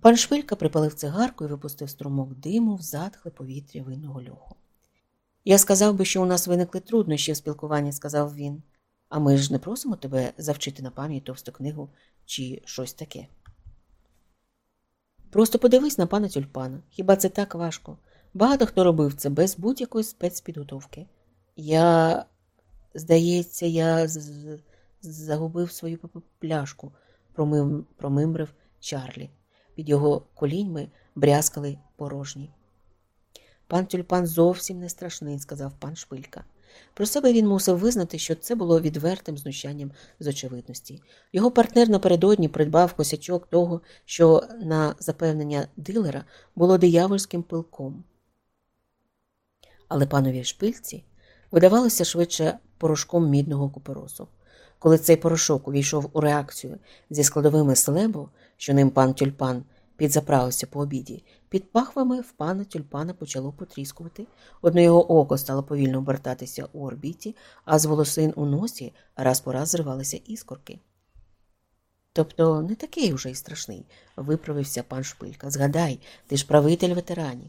Пан Швилька припалив цигарку і випустив струмок диму в затхле повітря винного льоху. Я сказав би, що у нас виникли труднощі в спілкуванні, сказав він. А ми ж не просимо тебе завчити на пам'ять товсту книгу чи щось таке. Просто подивись на пана тюльпана. Хіба це так важко? Багато хто робив це без будь-якої спецпідготовки. Я, здається, я з- загубив свою пляшку, промим... промимрив Чарлі. Під його коліньми брязкали порожні. Пан тюльпан зовсім не страшний, сказав пан Шпилька. Про себе він мусив визнати, що це було відвертим знущанням з очевидності. Його партнер напередодні придбав косячок того, що на запевнення дилера було диявольським пилком. Але панові шпильці видавалося швидше порошком мідного куперозу. Коли цей порошок увійшов у реакцію зі складовими слебу, що ним пан тюльпан підзаправився по обіді, під пахвами в пана тюльпана почало потріскувати. Одне його око стало повільно обертатися у орбіті, а з волосин у носі раз по раз зривалися іскорки. Тобто не такий уже й страшний, виправився пан Шпилька. Згадай, ти ж правитель ветеранів.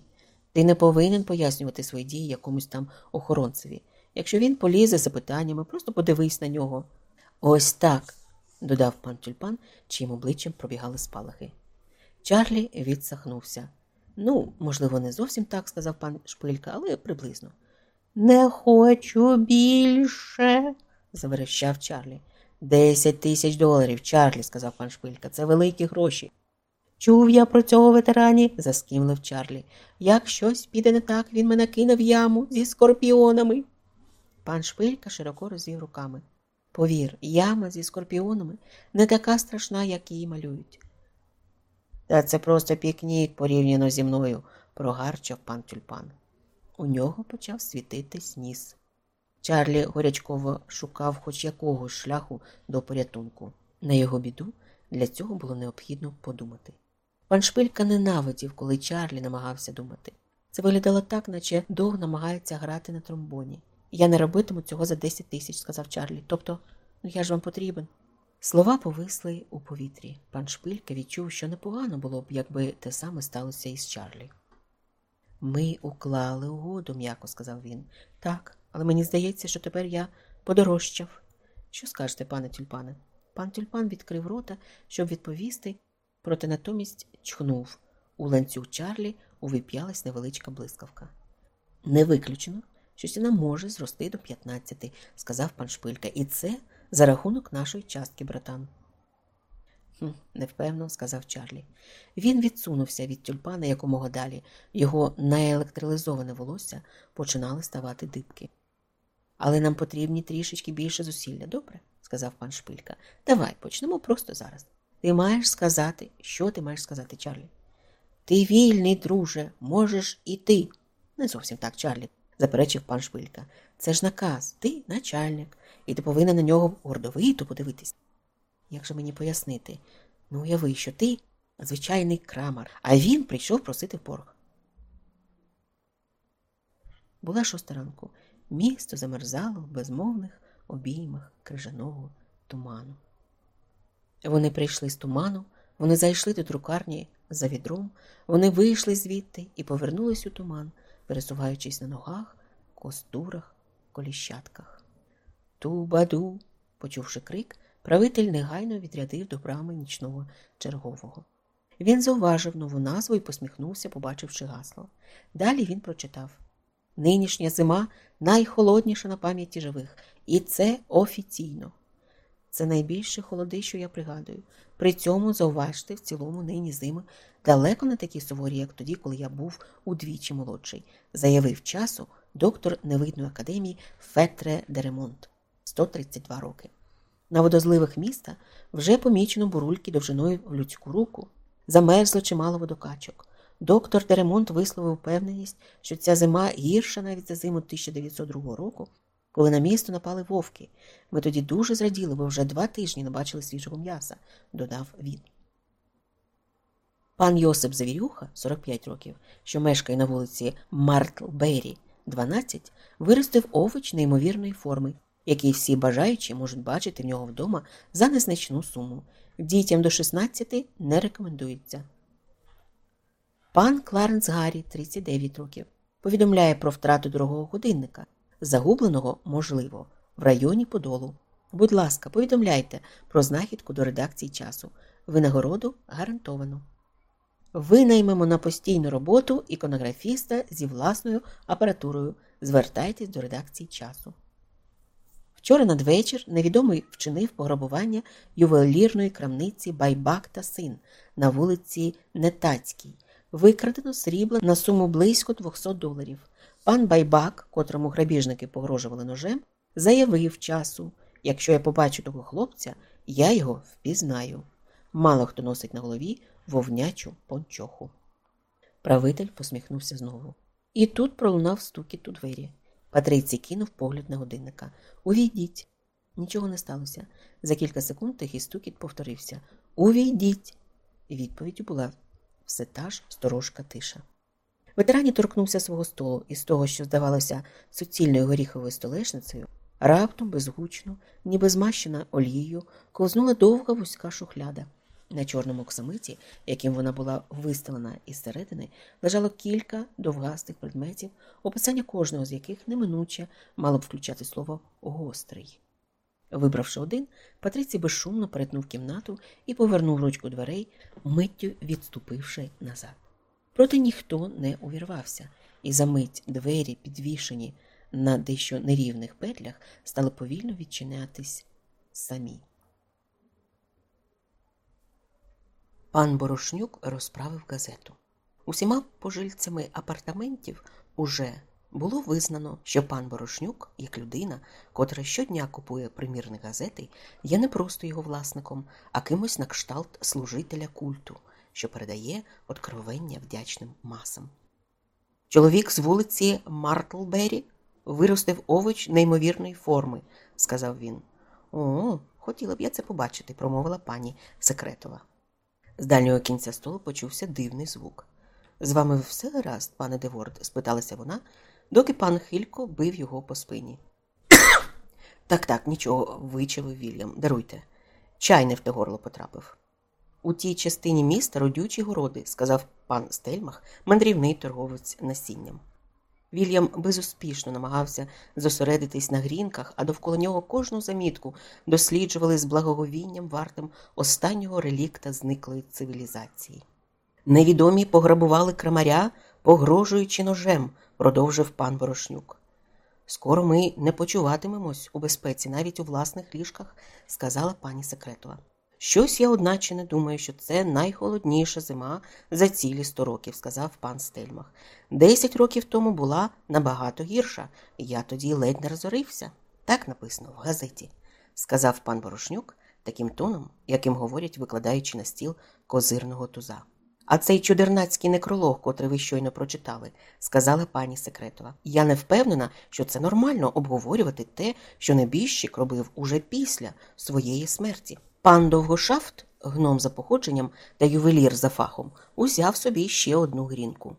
Ти не повинен пояснювати свої дії якомусь там охоронцеві. Якщо він полізе за питаннями, просто подивись на нього. Ось так, додав пан тюльпан, чиїм обличчям пробігали спалахи. Чарлі відсахнувся. Ну, можливо, не зовсім так, сказав пан Шпилька, але приблизно. Не хочу більше, заверещав Чарлі. Десять тисяч доларів, Чарлі, сказав пан Шпилька, це великі гроші. Чув я про цього ветерані, заскімлив Чарлі. Як щось піде не так, він мене кине в яму зі скорпіонами. Пан Шпилька широко розвів руками. Повір, яма зі скорпіонами не така страшна, як її малюють. Та це просто пікнік порівняно зі мною, прогарчав пан тюльпан. У нього почав світитись ніс. Чарлі горячково шукав хоч якогось шляху до порятунку. На його біду для цього було необхідно подумати. Пан Шпилька ненавидів, коли Чарлі намагався думати. Це виглядало так, наче Дог намагається грати на тромбоні. Я не робитиму цього за 10 тисяч, сказав Чарлі. Тобто, ну я ж вам потрібен. Слова повисли у повітрі. Пан Шпилька відчув, що непогано було б, якби те саме сталося із Чарлі. Ми уклали угоду, м'яко сказав він. Так, але мені здається, що тепер я подорожчав. Що скажете, пане тюльпане? Пан тюльпан відкрив рота, щоб відповісти, проте натомість чхнув. У ланцюг Чарлі увип'ялась невеличка блискавка. Не виключено, що ціна може зрости до 15, сказав пан Шпилька, і це за рахунок нашої частки, братан. Хм, невпевно, сказав Чарлі. Він відсунувся від тюльпана якомога далі. Його наелектролізоване волосся починали ставати дибки. Але нам потрібні трішечки більше зусилля, добре? сказав пан Шпилька. Давай почнемо просто зараз. Ти маєш сказати, що ти маєш сказати, Чарлі? Ти вільний, друже, можеш іти. Не зовсім так, Чарлі, заперечив пан Шпилька. Це ж наказ, ти начальник, і ти повинен на нього гордовито подивитись. Як же мені пояснити? Ну, уяви, що ти звичайний крамар, а він прийшов просити борг. Була шоста ранку. Місто замерзало в безмовних обіймах крижаного туману. Вони прийшли з туману, вони зайшли до друкарні за відром, вони вийшли звідти і повернулись у туман, пересуваючись на ногах, костурах, коліщатках. Ту-баду, почувши крик, правитель негайно відрядив до брами нічного чергового. Він зауважив нову назву і посміхнувся, побачивши гасло. Далі він прочитав Нинішня зима найхолодніша на пам'яті живих, і це офіційно. Це найбільше холоди, що я пригадую. При цьому зауважте, в цілому нині зими далеко не такі суворі, як тоді, коли я був удвічі молодший, заявив часу доктор невидної академії Фетре Деремонт 132 роки. На водозливих міста вже помічено бурульки довжиною в людську руку. Замерзло чимало водокачок. Доктор Деремонт висловив впевненість, що ця зима гірша навіть за зиму 1902 року, коли на місто напали вовки. Ми тоді дуже зраділи, бо вже два тижні не бачили свіжого м'яса, додав він. Пан Йосип Завірюха, 45 років, що мешкає на вулиці Мартлбері, 12, виростив овоч неймовірної форми, який всі бажаючі можуть бачити в нього вдома за незначну суму. Дітям до 16 не рекомендується. Пан Кларенс Гаррі, 39 років, повідомляє про втрату дорогого годинника, загубленого, можливо, в районі Подолу. Будь ласка, повідомляйте про знахідку до редакції часу. Винагороду гарантовано. Винаймемо на постійну роботу іконографіста зі власною апаратурою. Звертайтесь до редакції часу. Вчора надвечір невідомий вчинив пограбування ювелірної крамниці Байбак та син на вулиці Нетацькій. Викрадено срібла на суму близько 200 доларів. Пан Байбак, котрому грабіжники погрожували ножем, заявив часу якщо я побачу того хлопця, я його впізнаю. Мало хто носить на голові вовнячу пончоху. Правитель посміхнувся знову. І тут пролунав стукіт у двері. Патрицій кинув погляд на годинника. Увійдіть. Нічого не сталося. За кілька секунд тихий стукіт повторився. Увійдіть. Відповіддю була все та ж сторожка тиша. Ветерані торкнувся свого столу і з того, що здавалося суцільною горіховою столешницею, раптом безгучно, ніби змащена олією, ковзнула довга вузька шухляда. На чорному оксамиті, яким вона була виставлена із середини, лежало кілька довгастих предметів, описання кожного з яких неминуче мало б включати слово гострий. Вибравши один, Патрицій безшумно перетнув кімнату і повернув ручку дверей, миттю відступивши назад. Проте ніхто не увірвався, і за мить двері, підвішені на дещо нерівних петлях, стали повільно відчинятись самі. Пан Борошнюк розправив газету. Усіма пожильцями апартаментів уже було визнано, що пан Борошнюк, як людина, котра щодня купує примірні газети, є не просто його власником, а кимось на кшталт служителя культу, що передає откровення вдячним масам. Чоловік з вулиці Мартлбері виростив овоч неймовірної форми, сказав він. О, хотіла б я це побачити, промовила пані Секретова. З дальнього кінця столу почувся дивний звук. З вами все гаразд, пане Деворд? спиталася вона, доки пан Хилько бив його по спині. так, так, нічого, вичавив Вільям. Даруйте. Чай не в те горло потрапив. У тій частині міста родючі городи, сказав пан Стельмах, мандрівний торговець насінням. Вільям безуспішно намагався зосередитись на грінках, а довкола нього кожну замітку досліджували з благоговінням вартим останнього релікта зниклої цивілізації. Невідомі пограбували крамаря, погрожуючи ножем, продовжив пан Ворошнюк. Скоро ми не почуватимемось у безпеці навіть у власних ліжках, сказала пані Секретова. Щось я, одначе, не думаю, що це найхолодніша зима за цілі сто років, сказав пан Стельмах. Десять років тому була набагато гірша, я тоді ледь не розорився. Так написано в газеті, сказав пан Борошнюк таким тоном, яким говорять, викладаючи на стіл козирного туза. А цей чудернацький некролог, котрий ви щойно прочитали, сказала пані Секретова. Я не впевнена, що це нормально обговорювати те, що небіжчик робив уже після своєї смерті. Пан Довгошафт, гном за походженням та ювелір за фахом, узяв собі ще одну грінку.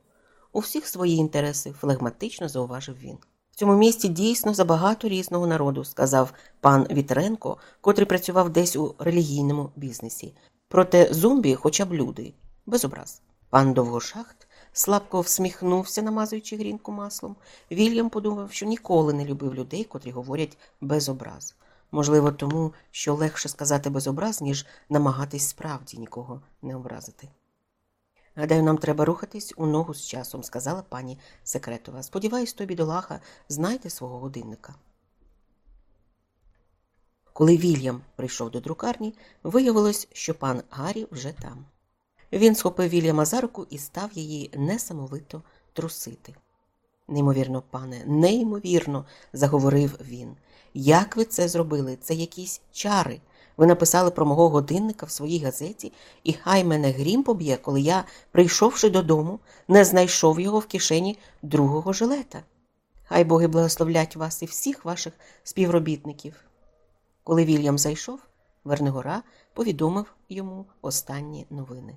У всіх свої інтереси, флегматично зауважив він. В цьому місті дійсно забагато різного народу, сказав пан Вітренко, котрий працював десь у релігійному бізнесі. Проте зомбі, хоча б люди, без образ. Пан Довгошахт слабко всміхнувся, намазуючи грінку маслом. Вільям подумав, що ніколи не любив людей, котрі говорять без образ. Можливо, тому, що легше сказати без образ, ніж намагатись справді нікого не образити. Гадаю, нам треба рухатись у ногу з часом, сказала пані Секретова. Сподіваюсь, тобі бідолаха, знайде свого годинника. Коли Вільям прийшов до друкарні, виявилось, що пан Гаррі вже там. Він схопив Вільяма за руку і став її несамовито трусити. Неймовірно, пане, неймовірно, заговорив він. Як ви це зробили? Це якісь чари. Ви написали про мого годинника в своїй газеті, і хай мене грім поб'є, коли я, прийшовши додому, не знайшов його в кишені другого жилета. Хай боги благословлять вас і всіх ваших співробітників. Коли Вільям зайшов, Вернигора повідомив йому останні новини.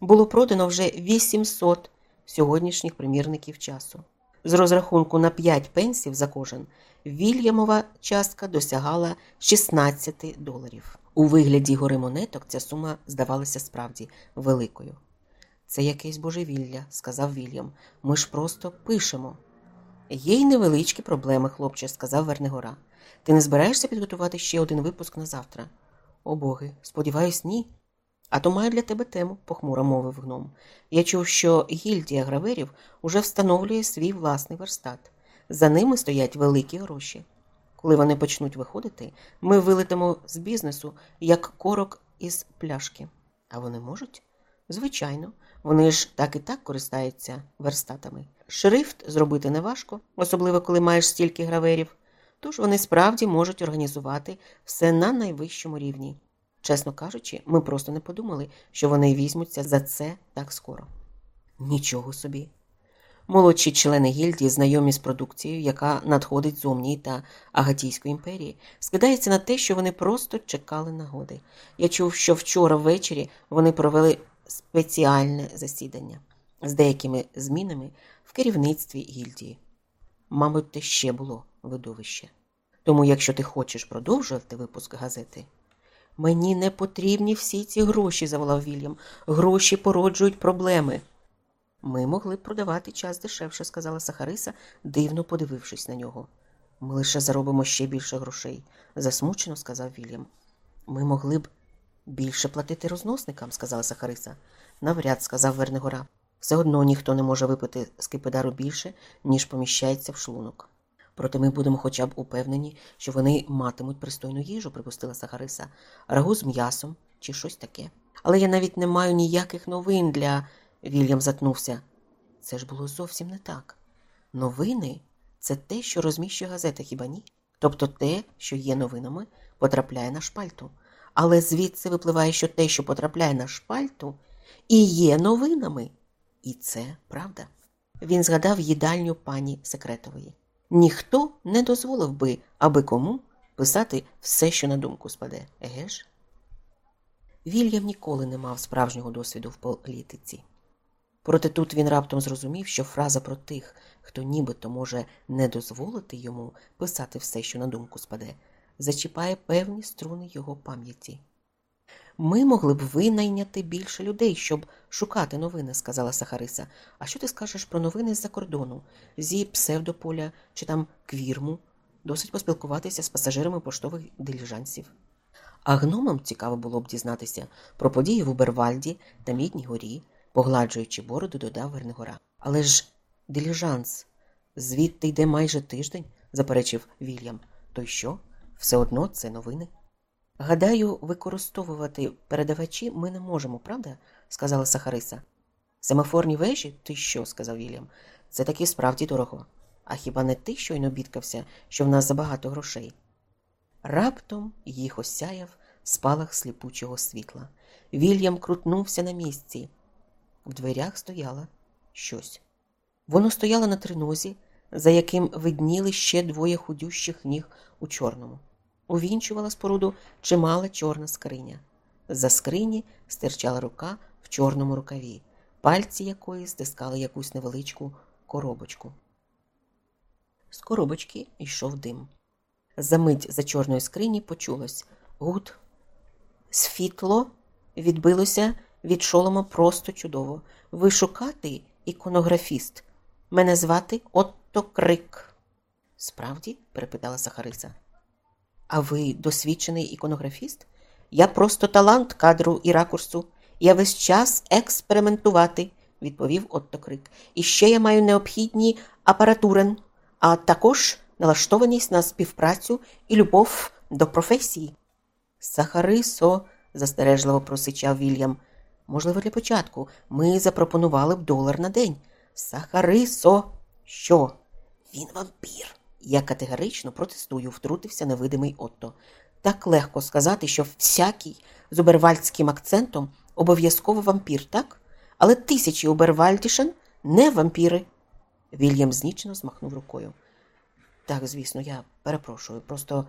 Було продано вже 800 сьогоднішніх примірників часу. З розрахунку на 5 пенсів за кожен Вільямова частка досягала 16 доларів. У вигляді гори монеток ця сума здавалася справді великою. Це якесь божевілля, сказав Вільям. Ми ж просто пишемо. Є й невеличкі проблеми, хлопче, сказав Вернигора. Ти не збираєшся підготувати ще один випуск на завтра? О боги, сподіваюсь, ні. А то маю для тебе тему, похмуро мовив гном. Я чув, що гільдія граверів уже встановлює свій власний верстат. За ними стоять великі гроші. Коли вони почнуть виходити, ми вилетимо з бізнесу як корок із пляшки. А вони можуть? Звичайно, вони ж так і так користаються верстатами. Шрифт зробити неважко, особливо коли маєш стільки граверів. Тож вони справді можуть організувати все на найвищому рівні. Чесно кажучи, ми просто не подумали, що вони візьмуться за це так скоро. Нічого собі. Молодші члени гільдії, знайомі з продукцією, яка надходить з та Агатійської імперії, скидається на те, що вони просто чекали нагоди. Я чув, що вчора ввечері вони провели спеціальне засідання з деякими змінами в керівництві гільдії. Мабуть, те ще було видовище. Тому, якщо ти хочеш продовжувати випуск газети, мені не потрібні всі ці гроші, заволав Вільям. Гроші породжують проблеми. Ми могли б продавати час дешевше, сказала Сахариса, дивно подивившись на нього. Ми лише заробимо ще більше грошей, засмучено сказав Вільям. Ми могли б більше платити розносникам, сказала Сахариса. Навряд, сказав Вернигора. Все одно ніхто не може випити з кипидару більше, ніж поміщається в шлунок. Проте ми будемо хоча б упевнені, що вони матимуть пристойну їжу, припустила Сахариса, рагу з м'ясом чи щось таке. Але я навіть не маю ніяких новин для. Вільям затнувся. Це ж було зовсім не так. Новини це те, що розміщує газета, хіба ні? Тобто те, що є новинами, потрапляє на шпальту. Але звідси випливає, що те, що потрапляє на шпальту, і є новинами. І це правда. Він згадав їдальню пані секретової. Ніхто не дозволив би, аби кому писати все, що на думку спаде, еге ж? Вільям ніколи не мав справжнього досвіду в політиці. Проте тут він раптом зрозумів, що фраза про тих, хто нібито може не дозволити йому писати все, що на думку спаде, зачіпає певні струни його пам'яті. Ми могли б винайняти більше людей, щоб шукати новини, сказала Сахариса. А що ти скажеш про новини з-за кордону, зі псевдополя чи там квірму? Досить поспілкуватися з пасажирами поштових диліжансів. А гномам цікаво було б дізнатися про події в Убервальді та Мідній горі, погладжуючи бороду, додав Вернигора. Але ж диліжанс, звідти йде майже тиждень, заперечив Вільям. То й що? Все одно це новини. Гадаю, використовувати передавачі ми не можемо, правда? сказала Сахариса. Семафорні вежі? Ти що? сказав Вільям. Це таки справді дорого. А хіба не ти щойно бідкався, що в нас забагато грошей? Раптом їх осяяв спалах сліпучого світла. Вільям крутнувся на місці. В дверях стояло щось. Воно стояло на тринозі, за яким видніли ще двоє худющих ніг у чорному. Увінчувала споруду чимала чорна скриня. За скрині стирчала рука в чорному рукаві, пальці якої стискали якусь невеличку коробочку. З коробочки йшов дим. Замить за чорної скрині почулось гуд. Світло відбилося від шолома просто чудово. Ви шукати іконографіст. Мене звати Отто Крик. Справді? перепитала Сахариса. А ви досвідчений іконографіст? Я просто талант кадру і ракурсу. Я весь час експериментувати, відповів Отто Крик. І ще я маю необхідні апаратурен, а також налаштованість на співпрацю і любов до професії. Сахарисо, застережливо просичав Вільям. Можливо, для початку ми запропонували б долар на день. Сахарисо, що? Він вампір. Я категорично протестую, втрутився невидимий Отто. Так легко сказати, що всякий з обервальдським акцентом обов'язково вампір, так? Але тисячі обервальдішен не вампіри. Вільям знічно змахнув рукою. Так, звісно, я перепрошую. Просто,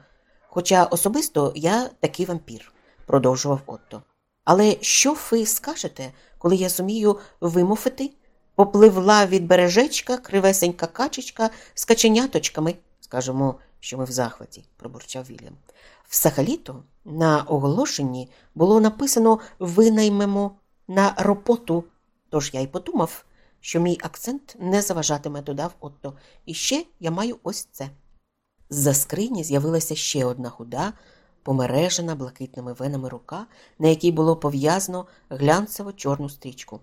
хоча особисто я такий вампір, продовжував Отто. Але що ви скажете, коли я зумію вимовити? Попливла від бережечка кривесенька качечка з каченяточками. Скажемо, що ми в захваті, пробурчав Вільям. Взагалі-то на оголошенні було написано винаймемо на роботу, Тож я й подумав, що мій акцент не заважатиме, додав Отто. І ще я маю ось це. З-за скрині з'явилася ще одна худа, помережена блакитними венами рука, на якій було пов'язано глянцево чорну стрічку.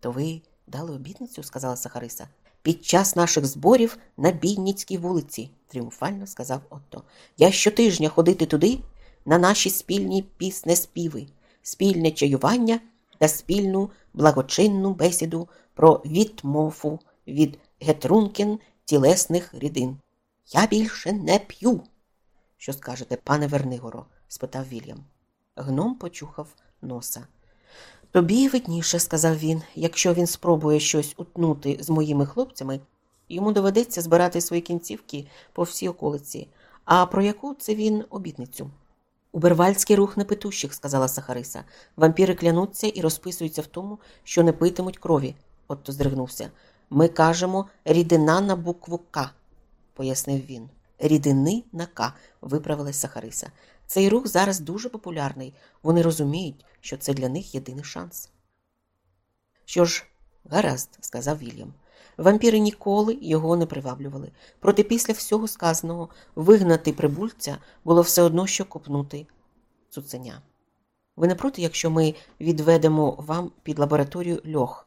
То ви дали обітницю, сказала Сахариса. Під час наших зборів на Бійніцькій вулиці, тріумфально сказав Отто. Я щотижня ходити туди на наші спільні піснеспіви, спільне чаювання та спільну благочинну бесіду про відмову від гетрункін тілесних рідин. Я більше не п'ю. Що скажете, пане Вернигоро? спитав Вільям. Гном почухав носа. Тобі видніше, сказав він, якщо він спробує щось утнути з моїми хлопцями, йому доведеться збирати свої кінцівки по всій околиці. А про яку це він обітницю? Убервальський рух непитущих, сказала Сахариса. Вампіри клянуться і розписуються в тому, що не питимуть крові. Отто здригнувся. Ми кажемо рідина на букву К, пояснив він. Рідини на К, виправилась Сахариса. Цей рух зараз дуже популярний. Вони розуміють, що це для них єдиний шанс. Що ж, гаразд, сказав Вільям. Вампіри ніколи його не приваблювали. Проте після всього сказаного вигнати прибульця було все одно, що копнути цуценя. Ви не проти, якщо ми відведемо вам під лабораторію льох?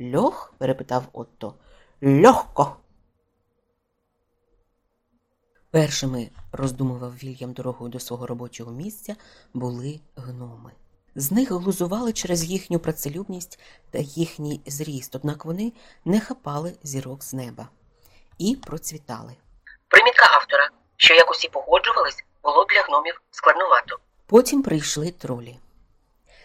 Льох? перепитав Отто. Льохко. Першими, роздумував Вільям дорогою до свого робочого місця, були гноми. З них глузували через їхню працелюбність та їхній зріст, однак вони не хапали зірок з неба і процвітали. Примітка автора, що як усі погоджувались, було для гномів складновато. Потім прийшли тролі.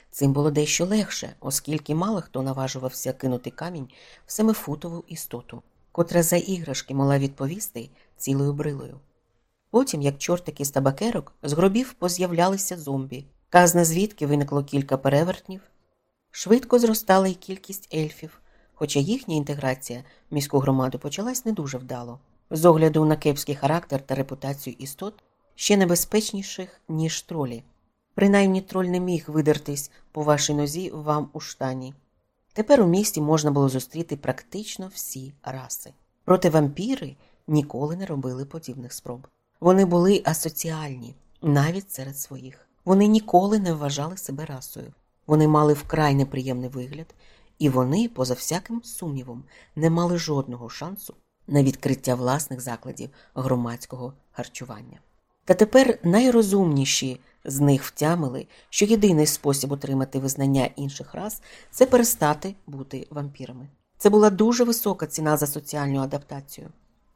Цим було дещо легше, оскільки мало хто наважувався кинути камінь в семифутову істоту, котра за іграшки могла відповісти цілою брилою. Потім, як чортики з табакерок, з гробів поз'являлися зомбі. Казна звідки виникло кілька перевертнів. Швидко зростала й кількість ельфів, хоча їхня інтеграція в міську громаду почалась не дуже вдало. З огляду на кепський характер та репутацію істот ще небезпечніших, ніж тролі. Принаймні троль не міг видертись по вашій нозі вам у штані. Тепер у місті можна було зустріти практично всі раси. Проте вампіри ніколи не робили подібних спроб. Вони були асоціальні навіть серед своїх. Вони ніколи не вважали себе расою. Вони мали вкрай неприємний вигляд, і вони, поза всяким сумнівом, не мали жодного шансу на відкриття власних закладів громадського харчування. Та тепер найрозумніші з них втямили, що єдиний спосіб отримати визнання інших рас це перестати бути вампірами. Це була дуже висока ціна за соціальну адаптацію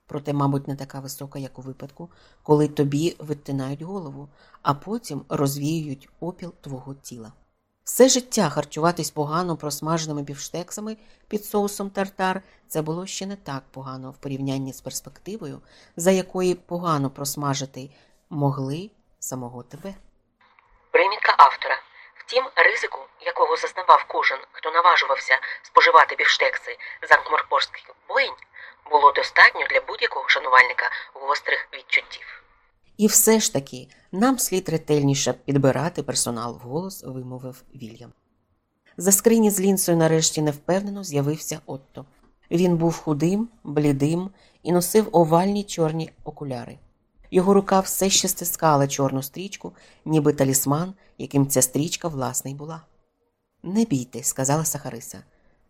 проте, мабуть, не така висока, як у випадку, коли тобі витинають голову, а потім розвіюють опіл твого тіла. Все життя харчуватись погано просмаженими бівштексами під соусом тартар це було ще не так погано в порівнянні з перспективою, за якої погано просмажити могли самого тебе. Примітка автора. Втім, ризику, якого зазнавав кожен, хто наважувався споживати бівштекси з анкморпорських було достатньо для будь-якого шанувальника гострих відчуттів. І все ж таки нам слід ретельніше підбирати персонал вголос, вимовив Вільям. За скрині з лінцею нарешті невпевнено з'явився Отто. Він був худим, блідим і носив овальні чорні окуляри. Його рука все ще стискала чорну стрічку, ніби талісман, яким ця стрічка власне й була. Не бійтесь, сказала Сахариса.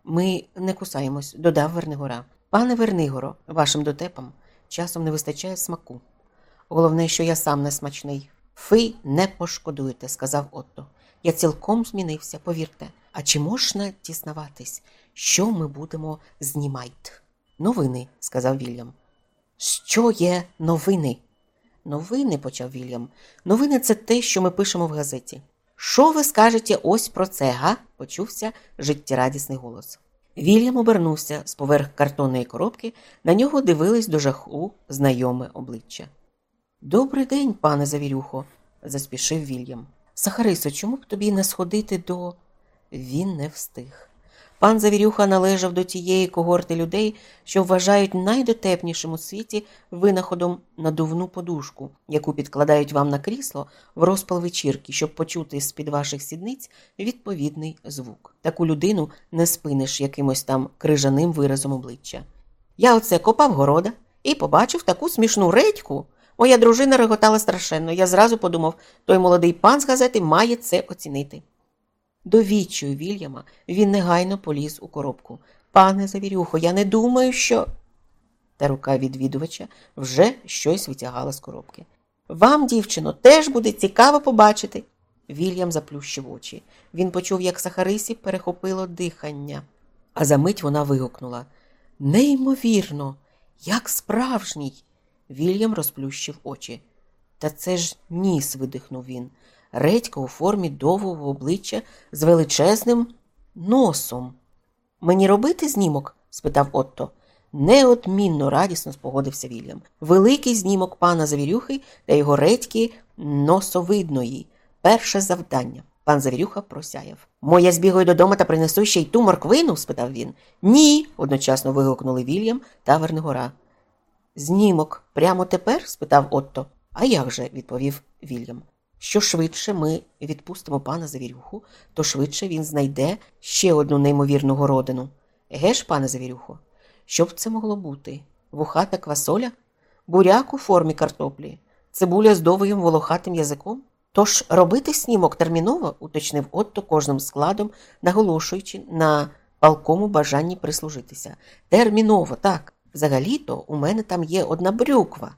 Ми не кусаємось, додав Вернигора. Пане Вернигоро, вашим дотепам часом не вистачає смаку. Головне, що я сам не смачний. Ви не пошкодуєте, сказав Отто. Я цілком змінився, повірте. А чи можна тіснаватись? Що ми будемо знімати? Новини, сказав Вільям. Що є новини? Новини, почав Вільям. Новини це те, що ми пишемо в газеті. Що ви скажете ось про це, га? почувся життєрадісний голос. Вільям обернувся з поверх картонної коробки, на нього дивились до жаху знайоме обличчя. Добрий день, пане завірюхо, заспішив Вільям. Сахарисо, чому б тобі не сходити до. Він не встиг. Пан Завірюха належав до тієї когорти людей, що вважають найдотепнішим у світі винаходом надувну подушку, яку підкладають вам на крісло в розпал вечірки, щоб почути з під ваших сідниць відповідний звук. Таку людину не спиниш якимось там крижаним виразом обличчя. Я оце копав города і побачив таку смішну редьку. Моя дружина реготала страшенно. Я зразу подумав, той молодий пан з газети має це оцінити. До Вільяма він негайно поліз у коробку. Пане Завірюхо, я не думаю, що. Та рука відвідувача вже щось витягала з коробки. Вам, дівчино, теж буде цікаво побачити. Вільям заплющив очі. Він почув, як Сахарисі перехопило дихання, а за мить вона вигукнула Неймовірно, як справжній. Вільям розплющив очі. Та це ж ніс, видихнув він. Редька у формі довгого обличчя з величезним носом. Мені робити знімок? спитав Отто. Неодмінно радісно спогодився Вільям. Великий знімок пана Завірюхи та його редьки носовидної. Перше завдання. Пан Завірюха просяяв. Моя збігаю додому та принесу ще й ту морквину? спитав він. Ні. одночасно вигукнули Вільям та Вернигора. Знімок прямо тепер? спитав Отто. А як же? відповів Вільям. Що швидше ми відпустимо пана Завірюху, то швидше він знайде ще одну неймовірну родину. Еге ж, пане Завірюхо, що б це могло бути? Вухата квасоля? Буряк у формі картоплі, цибуля з довгим волохатим язиком? Тож робити снімок терміново, уточнив Отто кожним складом, наголошуючи на палкому бажанні прислужитися. Терміново, так. Взагалі-то у мене там є одна брюква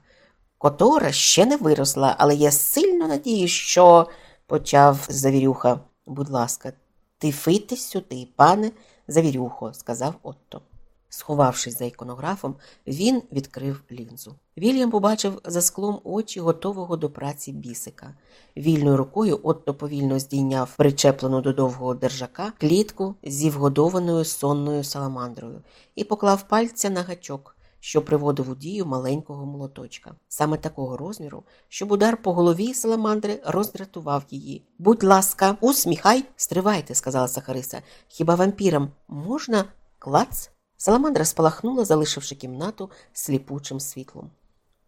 котора ще не виросла, але я сильно надію, що, почав Завірюха. Будь ласка, тифити сюди, пане Завірюхо, сказав Отто. Сховавшись за іконографом, він відкрив лінзу. Вільям побачив за склом очі готового до праці бісика. Вільною рукою Отто повільно здійняв причеплену до довгого держака клітку зі вгодованою сонною саламандрою і поклав пальця на гачок що приводив у дію маленького молоточка, саме такого розміру, щоб удар по голові саламандри роздратував її. Будь ласка, усміхай, стривайте, сказала Сахариса. Хіба вампірам можна клац? Саламандра спалахнула, залишивши кімнату сліпучим світлом.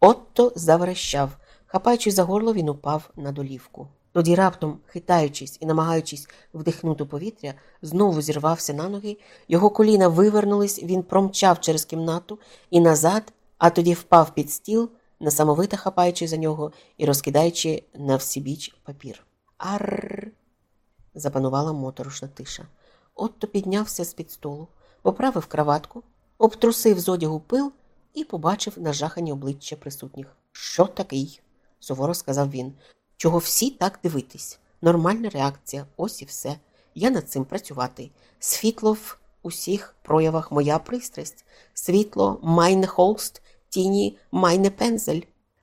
Отто заверещав. Хапаючи за горло, він упав на долівку. Тоді раптом, хитаючись і намагаючись вдихнути повітря, знову зірвався на ноги, його коліна вивернулись, він промчав через кімнату і назад, а тоді впав під стіл, несамовито хапаючи за нього і розкидаючи на всібіч папір. Арр. запанувала моторошна тиша. Отто піднявся з під столу, поправив краватку, обтрусив з одягу пил і побачив нажахані обличчя присутніх. Що такий? суворо сказав він. Чого всі так дивитись? Нормальна реакція, ось і все. Я над цим працювати. Світло в усіх проявах моя пристрасть, світло майне холст, тіні майне пензель.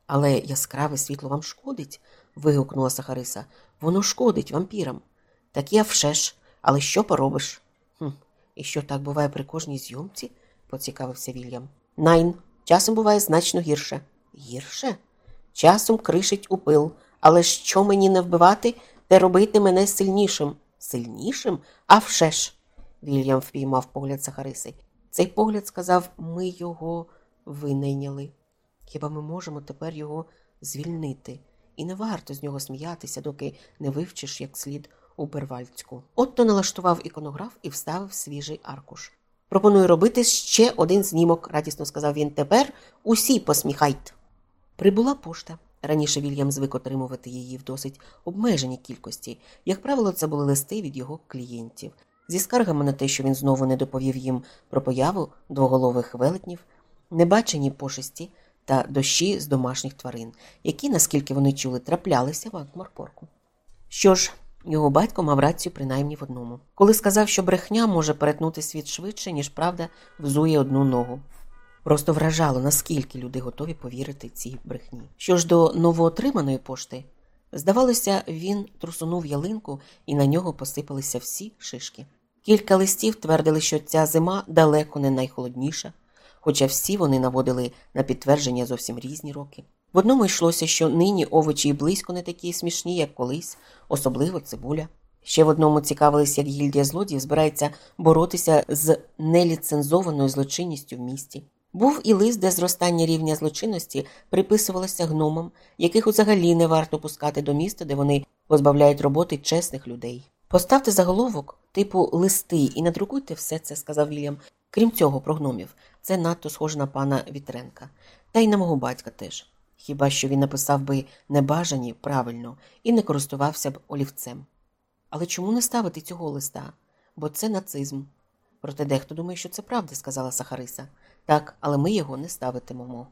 Але яскраве світло вам шкодить, вигукнула Сахариса. Воно шкодить вампірам. Так я ж, але що поробиш? «Хм, І що так буває при кожній зйомці? поцікавився Вільям. Найн, часом буває значно гірше. Гірше? Часом кришить у пил. Але що мені не вбивати, те робити мене сильнішим. Сильнішим? А вже ж!» Вільям впіймав погляд Сахариси. Цей погляд сказав ми його винайняли. Хіба ми можемо тепер його звільнити? І не варто з нього сміятися, доки не вивчиш як слід у Бервальцьку. Отто налаштував іконограф і вставив свіжий аркуш. Пропоную робити ще один знімок, радісно сказав він. Тепер усі посміхайте. Прибула пошта. Раніше Вільям звик отримувати її в досить обмеженій кількості. Як правило, це були листи від його клієнтів. Зі скаргами на те, що він знову не доповів їм про появу двоголових велетнів, небачені пошесті та дощі з домашніх тварин, які, наскільки вони чули, траплялися в Анкмарпорку. Що ж, його батько мав рацію принаймні в одному, коли сказав, що брехня може перетнути світ швидше, ніж правда взує одну ногу. Просто вражало, наскільки люди готові повірити цій брехні. Що ж до новоотриманої пошти, здавалося, він трусунув ялинку, і на нього посипалися всі шишки. Кілька листів твердили, що ця зима далеко не найхолодніша, хоча всі вони наводили на підтвердження зовсім різні роки. В одному йшлося, що нині овочі й близько не такі смішні, як колись, особливо цибуля. Ще в одному цікавились, як гільдія злодіїв збирається боротися з неліцензованою злочинністю в місті. Був і лист, де зростання рівня злочинності приписувалося гномам, яких взагалі не варто пускати до міста, де вони позбавляють роботи чесних людей. Поставте заголовок, типу листи, і надрукуйте все це, сказав Вільям. Крім цього, про гномів. Це надто схоже на пана Вітренка. Та й на мого батька теж. Хіба що він написав би небажані правильно і не користувався б олівцем. Але чому не ставити цього листа? Бо це нацизм. Проте дехто думає, що це правда, сказала Сахариса. Так, але ми його не ставитимемо.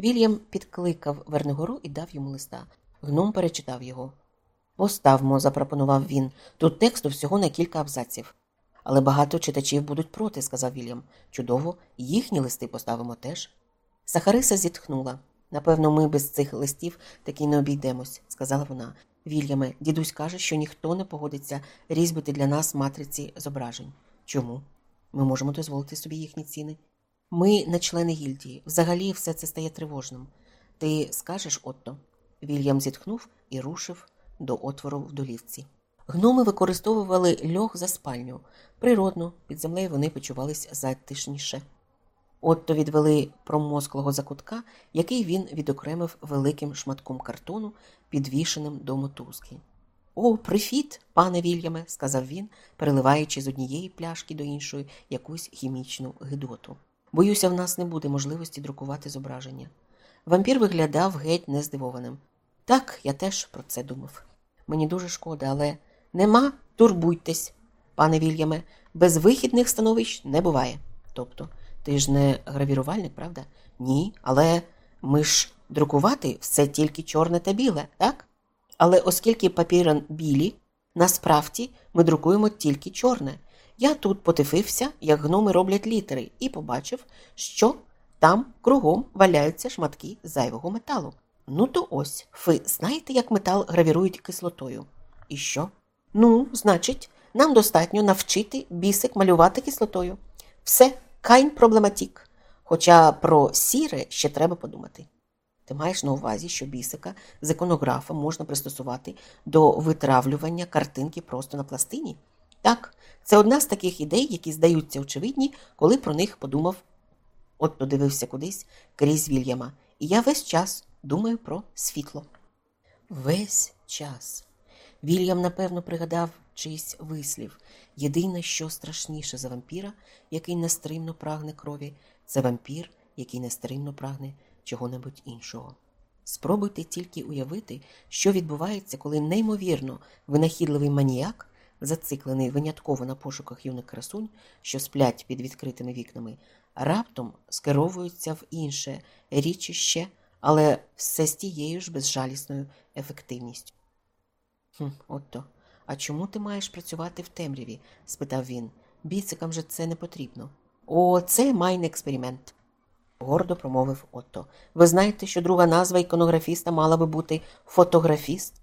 Вільям підкликав Вернигору і дав йому листа. Гном перечитав його. Поставмо, запропонував він. Тут тексту всього на кілька абзаців. Але багато читачів будуть проти, сказав Вільям. Чудово, їхні листи поставимо теж. Сахариса зітхнула. Напевно, ми без цих листів таки не обійдемось, сказала вона. Вільяме, дідусь каже, що ніхто не погодиться різьбити для нас матриці зображень. Чому? Ми можемо дозволити собі їхні ціни. Ми не члени гільдії. Взагалі все це стає тривожним. Ти скажеш, Отто? Вільям зітхнув і рушив до отвору в долівці. Гноми використовували льох за спальню. Природно, під землею вони почувались затишніше. Отто відвели промозклого закутка, який він відокремив великим шматком картону, підвішеним до мотузки. О, прифіт, пане Вільяме, сказав він, переливаючи з однієї пляшки до іншої якусь хімічну гидоту. Боюся, в нас не буде можливості друкувати зображення. Вампір виглядав геть нездивованим. Так, я теж про це думав. Мені дуже шкода, але нема, турбуйтесь, пане Вільяме, безвихідних становищ не буває. Тобто, ти ж не гравірувальник, правда? Ні, але ми ж друкувати все тільки чорне та біле, так? Але оскільки папірен білі, насправді ми друкуємо тільки чорне. Я тут потифився, як гноми роблять літери, і побачив, що там кругом валяються шматки зайвого металу. Ну то ось, ви знаєте, як метал гравірують кислотою? І що? Ну, значить, нам достатньо навчити бісик малювати кислотою. Все, кайн проблематік. Хоча про сіре ще треба подумати. Ти маєш на увазі, що бісика з іконографа можна пристосувати до витравлювання картинки просто на пластині? Так, це одна з таких ідей, які здаються очевидні, коли про них подумав. От подивився кудись крізь Вільяма, і я весь час думаю про світло. Весь час. Вільям, напевно, пригадав чийсь вислів. Єдине, що страшніше за вампіра, який нестримно прагне крові, це вампір, який нестримно прагне чого-небудь іншого. Спробуйте тільки уявити, що відбувається, коли неймовірно винахідливий маніяк, зациклений винятково на пошуках юних красунь, що сплять під відкритими вікнами, раптом скеровується в інше річище, але все з тією ж безжалісною ефективністю. «Хм, Отто, а чому ти маєш працювати в темряві? спитав він. Біцикам же це не потрібно. О, це майний експеримент гордо промовив Отто. Ви знаєте, що друга назва іконографіста мала би бути фотографіст?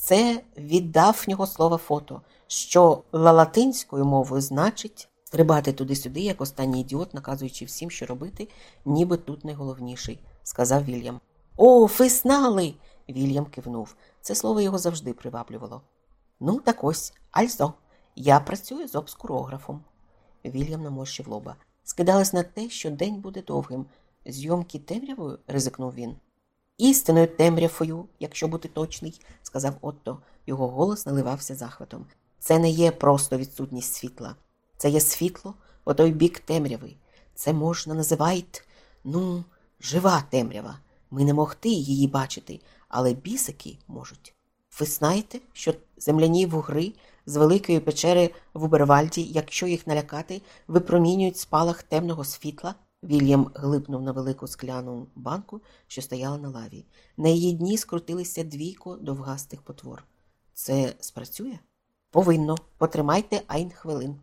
Це від давнього слова фото, що латинською мовою значить стрибати туди-сюди, як останній ідіот, наказуючи всім, що робити, ніби тут найголовніший, сказав Вільям. О, ви знали! Вільям кивнув. Це слово його завжди приваблювало. Ну, так ось, альзо, я працюю з обскурографом. Вільям наморщив лоба. Скидалось на те, що день буде довгим. Зйомки темрявою, ризикнув він. Істинною темрявою, якщо бути точний, сказав Отто. Його голос наливався захватом. Це не є просто відсутність світла. Це є світло по той бік темряви. Це можна називати, ну, жива темрява. Ми не могти її бачити, але бісики можуть. Ви знаєте, що земляні вугри з великої печери в Убервальді, якщо їх налякати, випромінюють спалах темного світла. Вільям глипнув на велику скляну банку, що стояла на лаві. На її дні скрутилися двійко довгастих потвор. Це спрацює? Повинно. Потримайте ein хвилин.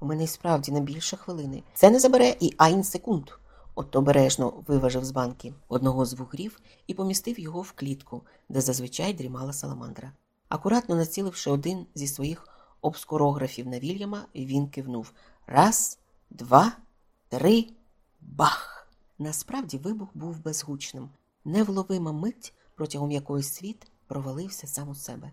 У мене й справді не більше хвилини. Це не забере і ein секунд. Отто обережно виважив з банки одного з вугрів і помістив його в клітку, де зазвичай дрімала саламандра. Акуратно націливши один зі своїх обскурографів на Вільяма, він кивнув Раз, два, три, бах! Насправді вибух був безгучним, невловима мить, протягом якої світ провалився сам у себе.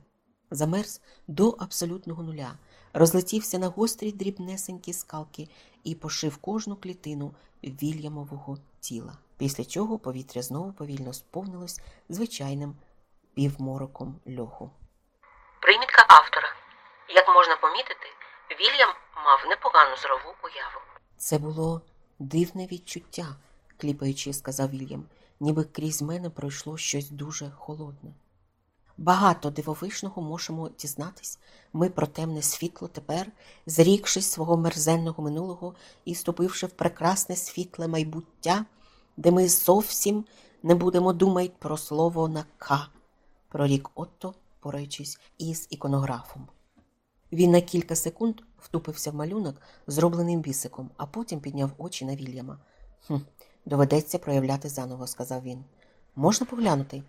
замерз до абсолютного нуля, розлетівся на гострі дрібнесенькі скалки і пошив кожну клітину Вільямового тіла, після чого повітря знову повільно сповнилось звичайним півмороком льоху. Примітка автора. Як можна помітити, Вільям мав непогану зорову уяву. Це було дивне відчуття, кліпаючи, сказав Вільям, ніби крізь мене пройшло щось дуже холодне. Багато дивовижного можемо дізнатись ми про темне світло тепер, зрікшись свого мерзенного минулого і ступивши в прекрасне світле майбуття, де ми зовсім не будемо думати про слово на К, прорік Отто, пораючись із іконографом. Він на кілька секунд втупився в малюнок, зроблений бісиком, а потім підняв очі на Вільяма. «Хм, Доведеться проявляти заново, сказав він. Можна поглянути?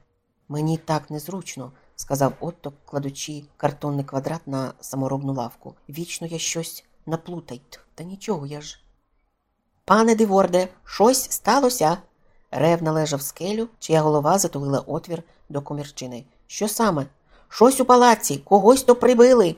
Мені так незручно, сказав Отто, кладучи картонний квадрат на саморобну лавку. Вічно я щось наплутать. Та нічого, я ж. Пане Диворде, щось сталося. Рев належав скелю, чия голова затулила отвір до комірчини. Що саме? Щось у палаці, когось то прибили.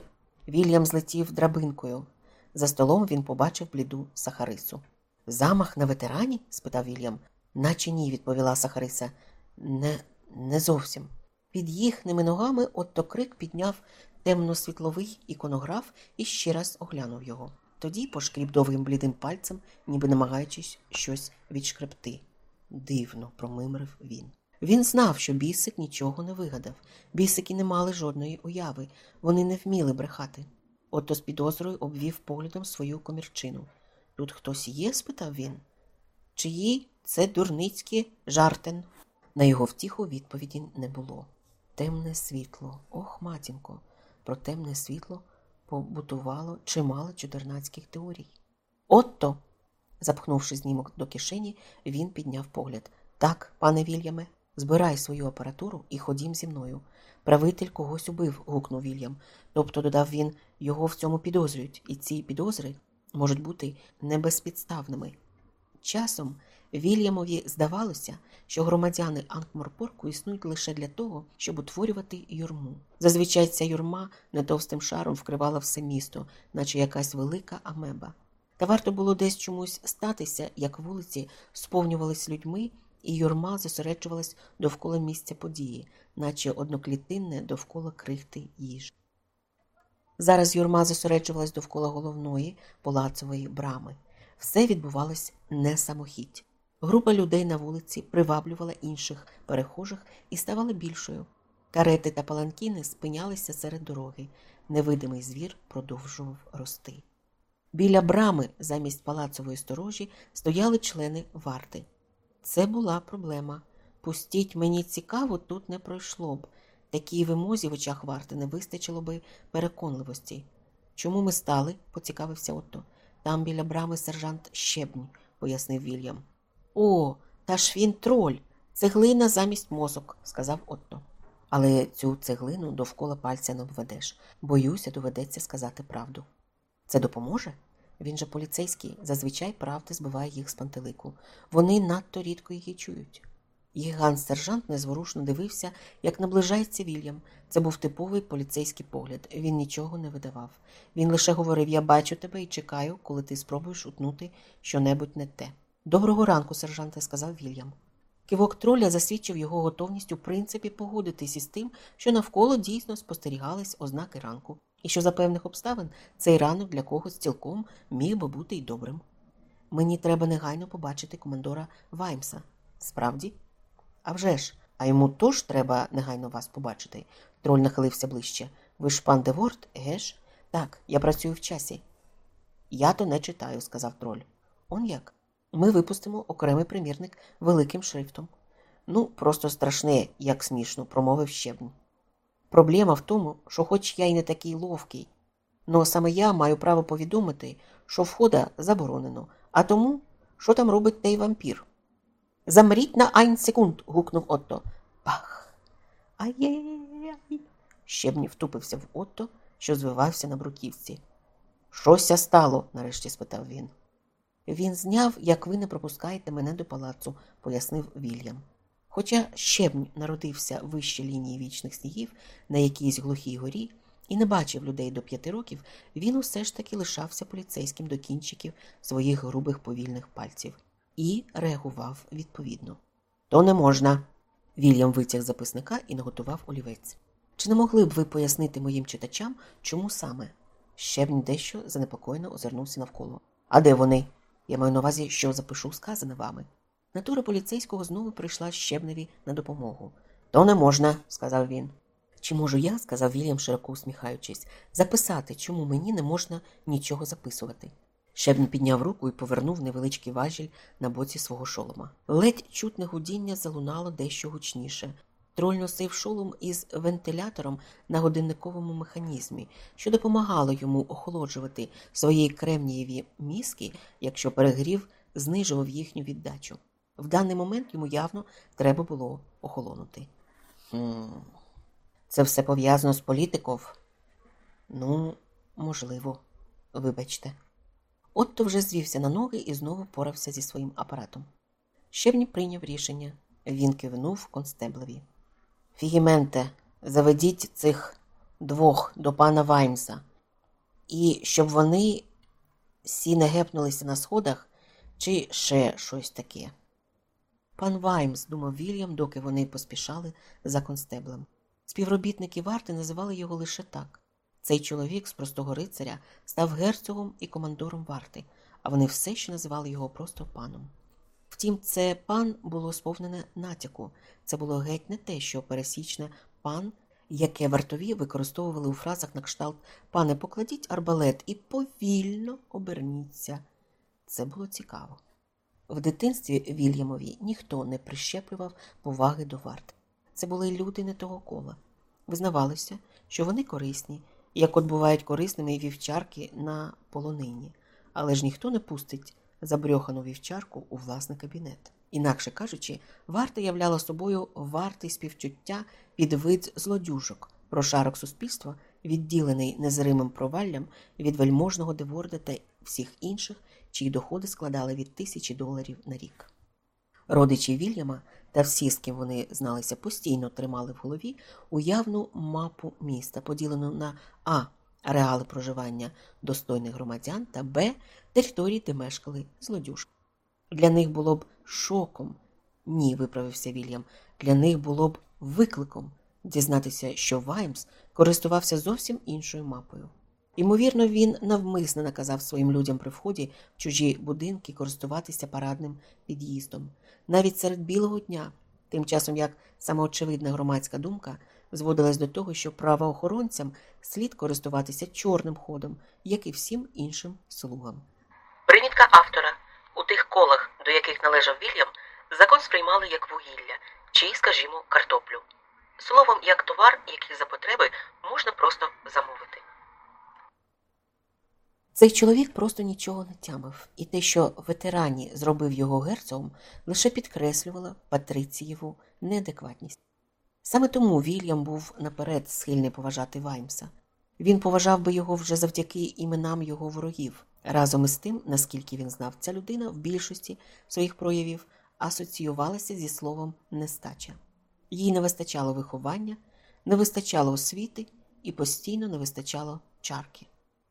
Вільям злетів драбинкою. За столом він побачив бліду Сахарису. Замах на ветерані? спитав Вільям. Наче ні, відповіла Сахариса. Не, не зовсім. Під їхніми ногами Отто Крик підняв темно-світловий іконограф і ще раз оглянув його. Тоді пошкріб довгим блідим пальцем, ніби намагаючись щось відшкребти. Дивно, промимрив він. Він знав, що бісик нічого не вигадав. Бісики не мали жодної уяви, вони не вміли брехати. Отто з підозрою обвів поглядом свою комірчину. Тут хтось є? спитав він. Чиї це дурницькі жартен? На його втіху відповіді не було. Темне світло, ох, матінко, про темне світло побутувало чимало чудернацьких теорій. Отто, запхнувши знімок до кишені, він підняв погляд. Так, пане Вільяме, збирай свою апаратуру і ходім зі мною. Правитель когось убив, гукнув Вільям. Тобто, додав він, його в цьому підозрюють, і ці підозри можуть бути небезпідставними. Часом Вільямові здавалося, що громадяни Анкморпорку існують лише для того, щоб утворювати юрму. Зазвичай ця юрма не товстим шаром вкривала все місто, наче якась велика амеба. Та варто було десь чомусь статися, як вулиці сповнювались людьми, і юрма зосереджувалась довкола місця події, наче одноклітинне довкола крихти їжі. Зараз юрма зосереджувалась довкола головної палацової брами. Все відбувалось не самохідь. Група людей на вулиці приваблювала інших перехожих і ставала більшою. Карети та паланкіни спинялися серед дороги. Невидимий звір продовжував рости. Біля брами замість палацової сторожі стояли члени варти. Це була проблема. Пустіть мені цікаво, тут не пройшло б. Такій вимозі в очах варти не вистачило би переконливості. Чому ми стали? поцікавився Отто. Там біля брами сержант щебнь, пояснив Вільям. О, та ж він троль, цеглина замість мозок, сказав Отто. Але цю цеглину довкола пальця не обведеш. Боюся, доведеться сказати правду. Це допоможе? Він же поліцейський, зазвичай правда збиває їх з пантелику. Вони надто рідко її чують. Гігант-сержант незворушно дивився, як наближається Вільям. Це був типовий поліцейський погляд. Він нічого не видавав. Він лише говорив: Я бачу тебе і чекаю, коли ти спробуєш утнути щонебудь не те. Доброго ранку, сержанте, сказав Вільям. Кивок троля засвідчив його готовність у принципі погодитись із тим, що навколо дійсно спостерігались ознаки ранку, і що за певних обставин цей ранок для когось цілком міг би бути й добрим. Мені треба негайно побачити командора Ваймса. Справді? «А вже ж, а йому тож треба негайно вас побачити. Троль нахилився ближче. Ви ж пан Деворт, геш? Так, я працюю в часі. Я то не читаю, сказав троль. Он як? Ми випустимо окремий примірник великим шрифтом. Ну, просто страшне, як смішно, промовив щебень. Проблема в тому, що хоч я й не такий ловкий, но саме я маю право повідомити, що входа заборонено, а тому, що там робить той вампір. Замріть на айн секунд. гукнув Отто. Пах. Ай-яй-яй. Щебні втупився в Отто, що звивався на бруківці. Щося стало? нарешті спитав він. Він зняв, як ви не пропускаєте мене до палацу, пояснив Вільям. Хоча щебнь народився вище лінії вічних снігів на якійсь глухій горі і не бачив людей до п'яти років, він усе ж таки лишався поліцейським до кінчиків своїх грубих повільних пальців і реагував відповідно. То не можна. Вільям витяг записника і наготував олівець. Чи не могли б ви пояснити моїм читачам, чому саме? Щебнь дещо занепокоєно озирнувся навколо. А де вони? Я маю на увазі, що запишу сказане вами. Натура поліцейського знову прийшла щебневі на допомогу. То не можна, сказав він. Чи можу я, сказав Вільям, широко усміхаючись, записати, чому мені не можна нічого записувати? Щебн підняв руку і повернув невеличкий важіль на боці свого шолома. Ледь чутне гудіння залунало дещо гучніше. Троль носив шолом із вентилятором на годинниковому механізмі, що допомагало йому охолоджувати свої кремнієві мізки, якщо перегрів знижував їхню віддачу. В даний момент йому явно треба було охолонути. «Хм, Це все пов'язано з політиков? Ну, можливо, вибачте. Отто вже звівся на ноги і знову порався зі своїм апаратом. Щебні прийняв рішення. Він кивнув констеблеві. Фігіменте, заведіть цих двох до пана Ваймса, і щоб вони всі не гепнулися на сходах чи ще щось таке. Пан Ваймс, думав Вільям, доки вони поспішали за констеблем. Співробітники варти називали його лише так. Цей чоловік з простого рицаря став герцогом і командором варти, а вони все ще називали його просто паном. Втім, це пан було сповнене натяку. Це було геть не те, що пересічне пан, яке вартові використовували у фразах на кшталт Пане, покладіть арбалет і повільно оберніться. Це було цікаво. В дитинстві Вільямові ніхто не прищеплював поваги до варт. Це були люди не того кола. Визнавалося, що вони корисні, як от бувають корисними вівчарки на полонині, але ж ніхто не пустить забрьохану вівчарку у власний кабінет. Інакше кажучи, варта являла собою вартий співчуття під вид злодюжок, прошарок суспільства, відділений незримим проваллям від вельможного деворда та всіх інших, чиї доходи складали від тисячі доларів на рік. Родичі Вільяма та всі, з ким вони зналися, постійно тримали в голові уявну мапу міста, поділену на А. Ареали проживання достойних громадян та Б. Території, де мешкали злодюжки. Для них було б шоком, ні, виправився Вільям, для них було б викликом дізнатися, що Ваймс користувався зовсім іншою мапою. Ймовірно, він навмисно наказав своїм людям при вході в чужі будинки користуватися парадним під'їздом, навіть серед білого дня, тим часом як самоочевидна громадська думка зводилась до того, що правоохоронцям слід користуватися чорним ходом, як і всім іншим слугам. Примітка автора. У тих колах, до яких належав Вільям, закон сприймали як вугілля чи, скажімо, картоплю. Словом, як товар, який за потреби можна просто замовити. Цей чоловік просто нічого не тямив, і те, що ветерані зробив його герцогом, лише підкреслювало Патрицієву неадекватність. Саме тому Вільям був наперед схильний поважати Ваймса. Він поважав би його вже завдяки іменам його ворогів. Разом із тим, наскільки він знав, ця людина в більшості своїх проявів асоціювалася зі словом нестача. Їй не вистачало виховання, не вистачало освіти і постійно не вистачало чарки.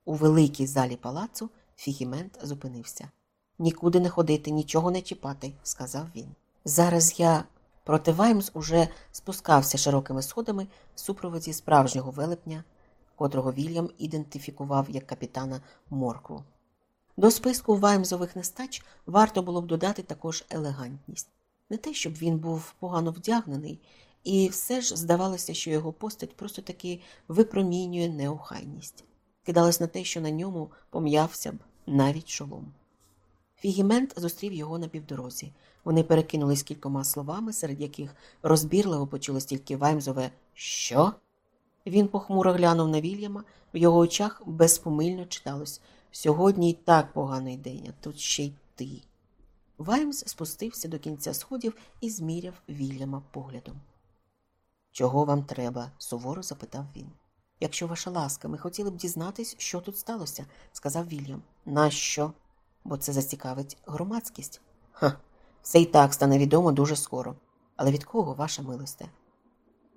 У великій залі палацу Фігімент зупинився. Нікуди не ходити, нічого не чіпати, сказав він. Зараз я проти Ваймс уже спускався широкими сходами в супроводі справжнього велетня, котрого Вільям ідентифікував як капітана Моркву. До списку Ваймзових нестач варто було б додати також елегантність. Не те, щоб він був погано вдягнений, і все ж здавалося, що його постать просто таки випромінює неохайність. Кидалось на те, що на ньому пом'явся б навіть шолом. Фігімент зустрів його на півдорозі. Вони перекинулись кількома словами, серед яких розбірливо почулось тільки Ваймзове Що? Він похмуро глянув на Вільяма, в його очах безпомильно читалось Сьогодні й так поганий день, а тут ще й ти. Ваймс спустився до кінця сходів і зміряв Вільяма поглядом. Чого вам треба? суворо запитав він. Якщо ваша ласка, ми хотіли б дізнатись, що тут сталося, сказав Вільям. Нащо? Бо це зацікавить громадськість. Ха, все і так стане відомо дуже скоро. Але від кого, ваша милосте?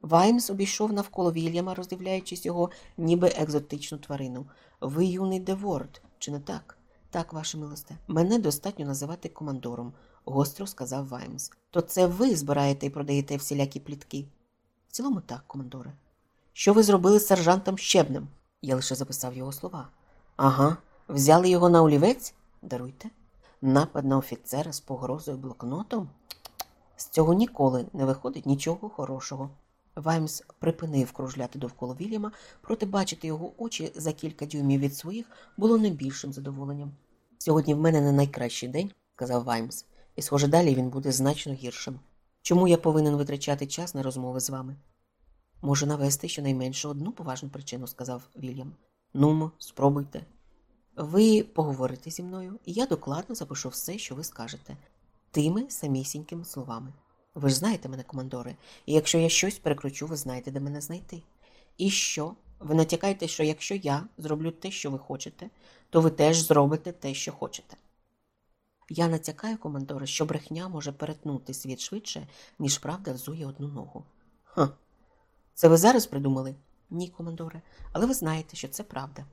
Ваймс обійшов навколо Вільяма, роздивляючись його, ніби екзотичну тварину. Ви юний Деворд, чи не так? Так, ваше милосте. Мене достатньо називати командором, гостро сказав Ваймс. То це ви збираєте і продаєте всілякі плітки? В цілому так, командоре. Що ви зробили з сержантом Щебнем? Я лише записав його слова. Ага, взяли його на олівець? Даруйте. Напад на офіцера з погрозою блокнотом? З цього ніколи не виходить нічого хорошого. Ваймс припинив кружляти довкола Вільяма, проте бачити його очі за кілька дюймів від своїх було не більшим задоволенням. Сьогодні в мене не найкращий день, сказав Ваймс, і, схоже, далі він буде значно гіршим. Чому я повинен витрачати час на розмови з вами? Можу навести щонайменше одну поважну причину, сказав Вільям. Нумо, спробуйте. Ви поговорите зі мною, і я докладно запишу все, що ви скажете, тими самісінькими словами. Ви ж знаєте мене, командоре, і якщо я щось перекручу, ви знаєте, де мене знайти. І що? Ви натякаєте, що якщо я зроблю те, що ви хочете, то ви теж зробите те, що хочете. Я натякаю, командоре, що брехня може перетнути світ швидше, ніж правда взує одну ногу. Ха. Це ви зараз придумали? Ні, командоре, але ви знаєте, що це правда.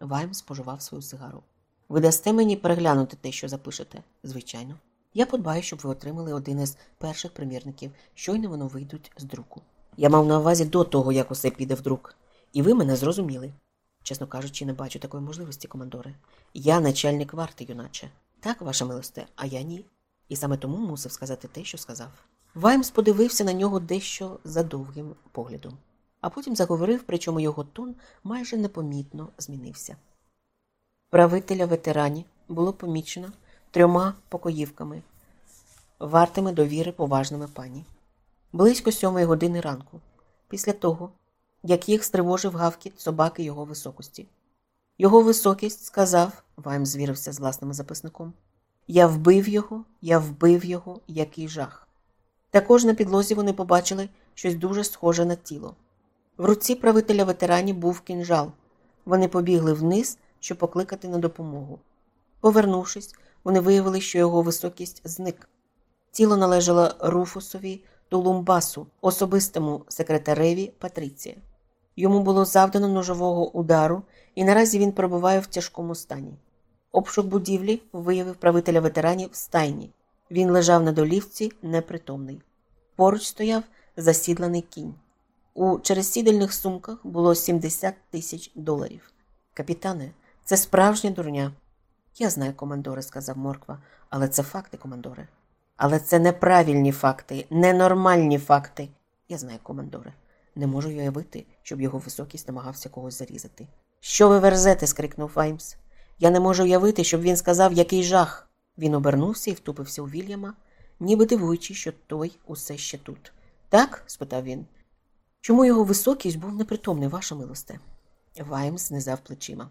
Вайм споживав свою сигару. Ви дасте мені переглянути те, що запишете? Звичайно. Я подбаю, щоб ви отримали один із перших примірників, щойно воно вийдуть з друку. Я мав на увазі до того, як усе піде в друк. І ви мене зрозуміли. Чесно кажучи, не бачу такої можливості, командоре. Я начальник варти, юначе. Так, ваша милосте, а я ні. І саме тому мусив сказати те, що сказав. Ваймс подивився на нього дещо за довгим поглядом, а потім заговорив, причому його тон майже непомітно змінився. Правителя ветерані було помічено трьома покоївками, вартими довіри поважними пані. Близько сьомої години ранку, після того, як їх стривожив гавкіт собаки його високості. Його високість сказав, Вайм звірився з власним записником. Я вбив його, я вбив його, який жах. Також на підлозі вони побачили щось дуже схоже на тіло. В руці правителя ветеранів був кінжал. Вони побігли вниз, щоб покликати на допомогу. Повернувшись, вони виявили, що його високість зник. Тіло належало Руфусові Тулумбасу, особистому секретареві Патриція. Йому було завдано ножового удару, і наразі він перебуває в тяжкому стані. Обшук будівлі виявив правителя ветеранів в стайні. Він лежав на долівці непритомний. Поруч стояв засідланий кінь. У черезсідельних сумках було 70 тисяч доларів. Капітане, це справжня дурня. Я знаю, командоре, сказав Морква, але це факти, командоре. Але це неправильні факти, ненормальні факти. Я знаю, командоре. Не можу уявити, щоб його високість намагався когось зарізати. Що ви верзете? скрикнув Ваймс. Я не можу уявити, щоб він сказав, який жах. Він обернувся і втупився у Вільяма, ніби дивуючи, що той усе ще тут. Так? спитав він. Чому його високість був непритомний, ваша милосте? Ваймс знизав плечима.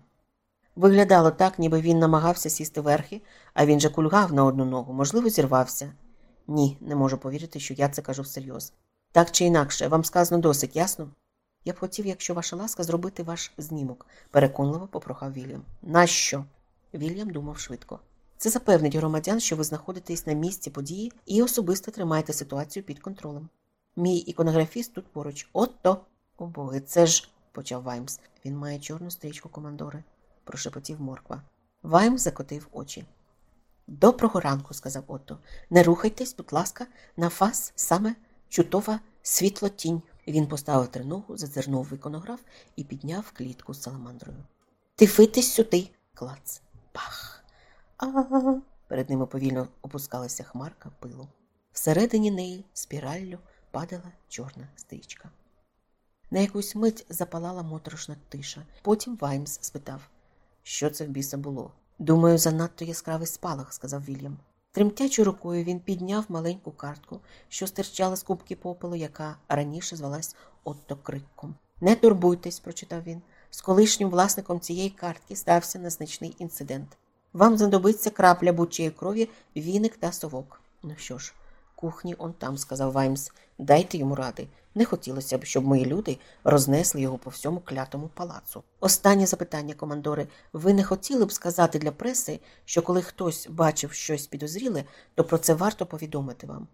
Виглядало так, ніби він намагався сісти верхи, а він же кульгав на одну ногу, можливо, зірвався. Ні, не можу повірити, що я це кажу всерйоз. Так чи інакше, вам сказано досить, ясно? Я б хотів, якщо ваша ласка, зробити ваш знімок, переконливо попрохав Вільям. Нащо? Вільям думав швидко. Це запевнить громадян, що ви знаходитесь на місці події і особисто тримаєте ситуацію під контролем. Мій іконографіст тут поруч. Отто. О боги, це ж, почав Ваймс. Він має чорну стрічку, командори, прошепотів морква. Ваймс закотив очі. Доброго ранку, сказав Отто. Не рухайтесь, будь ласка, на фас саме чутова світло тінь. Він поставив триногу, зазирнув іконограф і підняв клітку з саламандрою. Тифитись сюди. Клац. Пах. А. Перед ними повільно опускалася хмарка пилу. Всередині неї спіраллю падала чорна стрічка. На якусь мить запалала моторошна тиша. Потім Ваймс спитав, що це в біса було. Думаю, занадто яскравий спалах, сказав Вільям. Тремтячою рукою він підняв маленьку картку, що стирчала з кубки попелу, яка раніше звалась Отто Крикком. Не турбуйтесь, прочитав він. З колишнім власником цієї картки стався незначний інцидент. Вам знадобиться крапля будь-чиї крові, віник та совок. Ну що ж, кухні он там, сказав Ваймс. Дайте йому ради. Не хотілося б, щоб мої люди рознесли його по всьому клятому палацу. Останнє запитання, командори. Ви не хотіли б сказати для преси, що коли хтось бачив щось підозріле, то про це варто повідомити вам.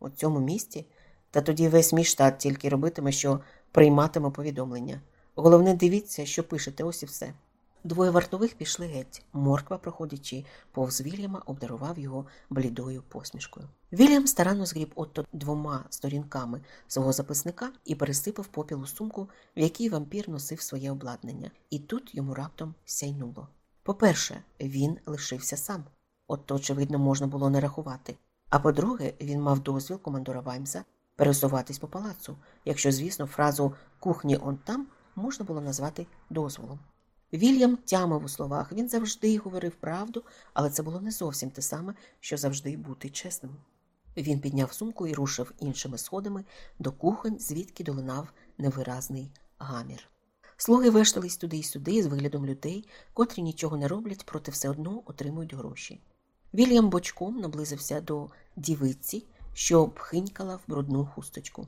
У цьому місті Та тоді весь мій штат тільки робитиме, що прийматиме повідомлення. Головне, дивіться, що пишете, ось і все. Двоє вартових пішли геть. Морква, проходячи повз Вільяма, обдарував його блідою посмішкою. Вільям старанно згріб отто двома сторінками свого записника і пересипав попіл у сумку, в якій вампір носив своє обладнання, і тут йому раптом сяйнуло. По-перше, він лишився сам. Отто, очевидно, можна було не рахувати. А по-друге, він мав дозвіл командора Ваймса пересуватись по палацу, якщо, звісно, фразу кухні он там можна було назвати дозволом. Вільям тямив у словах, він завжди говорив правду, але це було не зовсім те саме, що завжди бути чесним. Він підняв сумку і рушив іншими сходами до кухонь, звідки долинав невиразний гамір. Слуги вештались туди й сюди з виглядом людей, котрі нічого не роблять, проте все одно отримують гроші. Вільям бочком наблизився до дівиці, що пхинькала в брудну хусточку.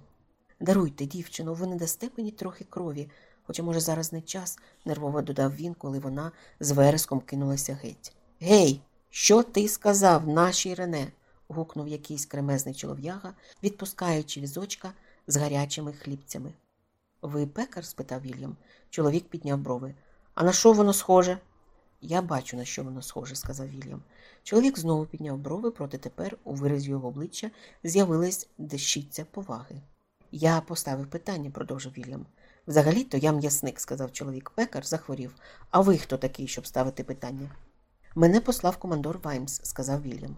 Даруйте, дівчино, ви не дасте мені трохи крові, хоча, може, зараз не час, нервово додав він, коли вона з вереском кинулася геть. Гей, що ти сказав, нашій Рене? гукнув якийсь кремезний чолов'яга, відпускаючи візочка з гарячими хлібцями. Ви пекар? спитав Вільям. Чоловік підняв брови. А на що воно схоже? Я бачу, на що воно схоже, сказав Вільям. Чоловік знову підняв брови, проте тепер у виразі його обличчя з'явилась дещиця поваги. Я поставив питання, продовжив Вільям. Взагалі-то я м'ясник, сказав чоловік. Пекар захворів. А ви хто такий, щоб ставити питання? Мене послав командор Ваймс, сказав Вільям.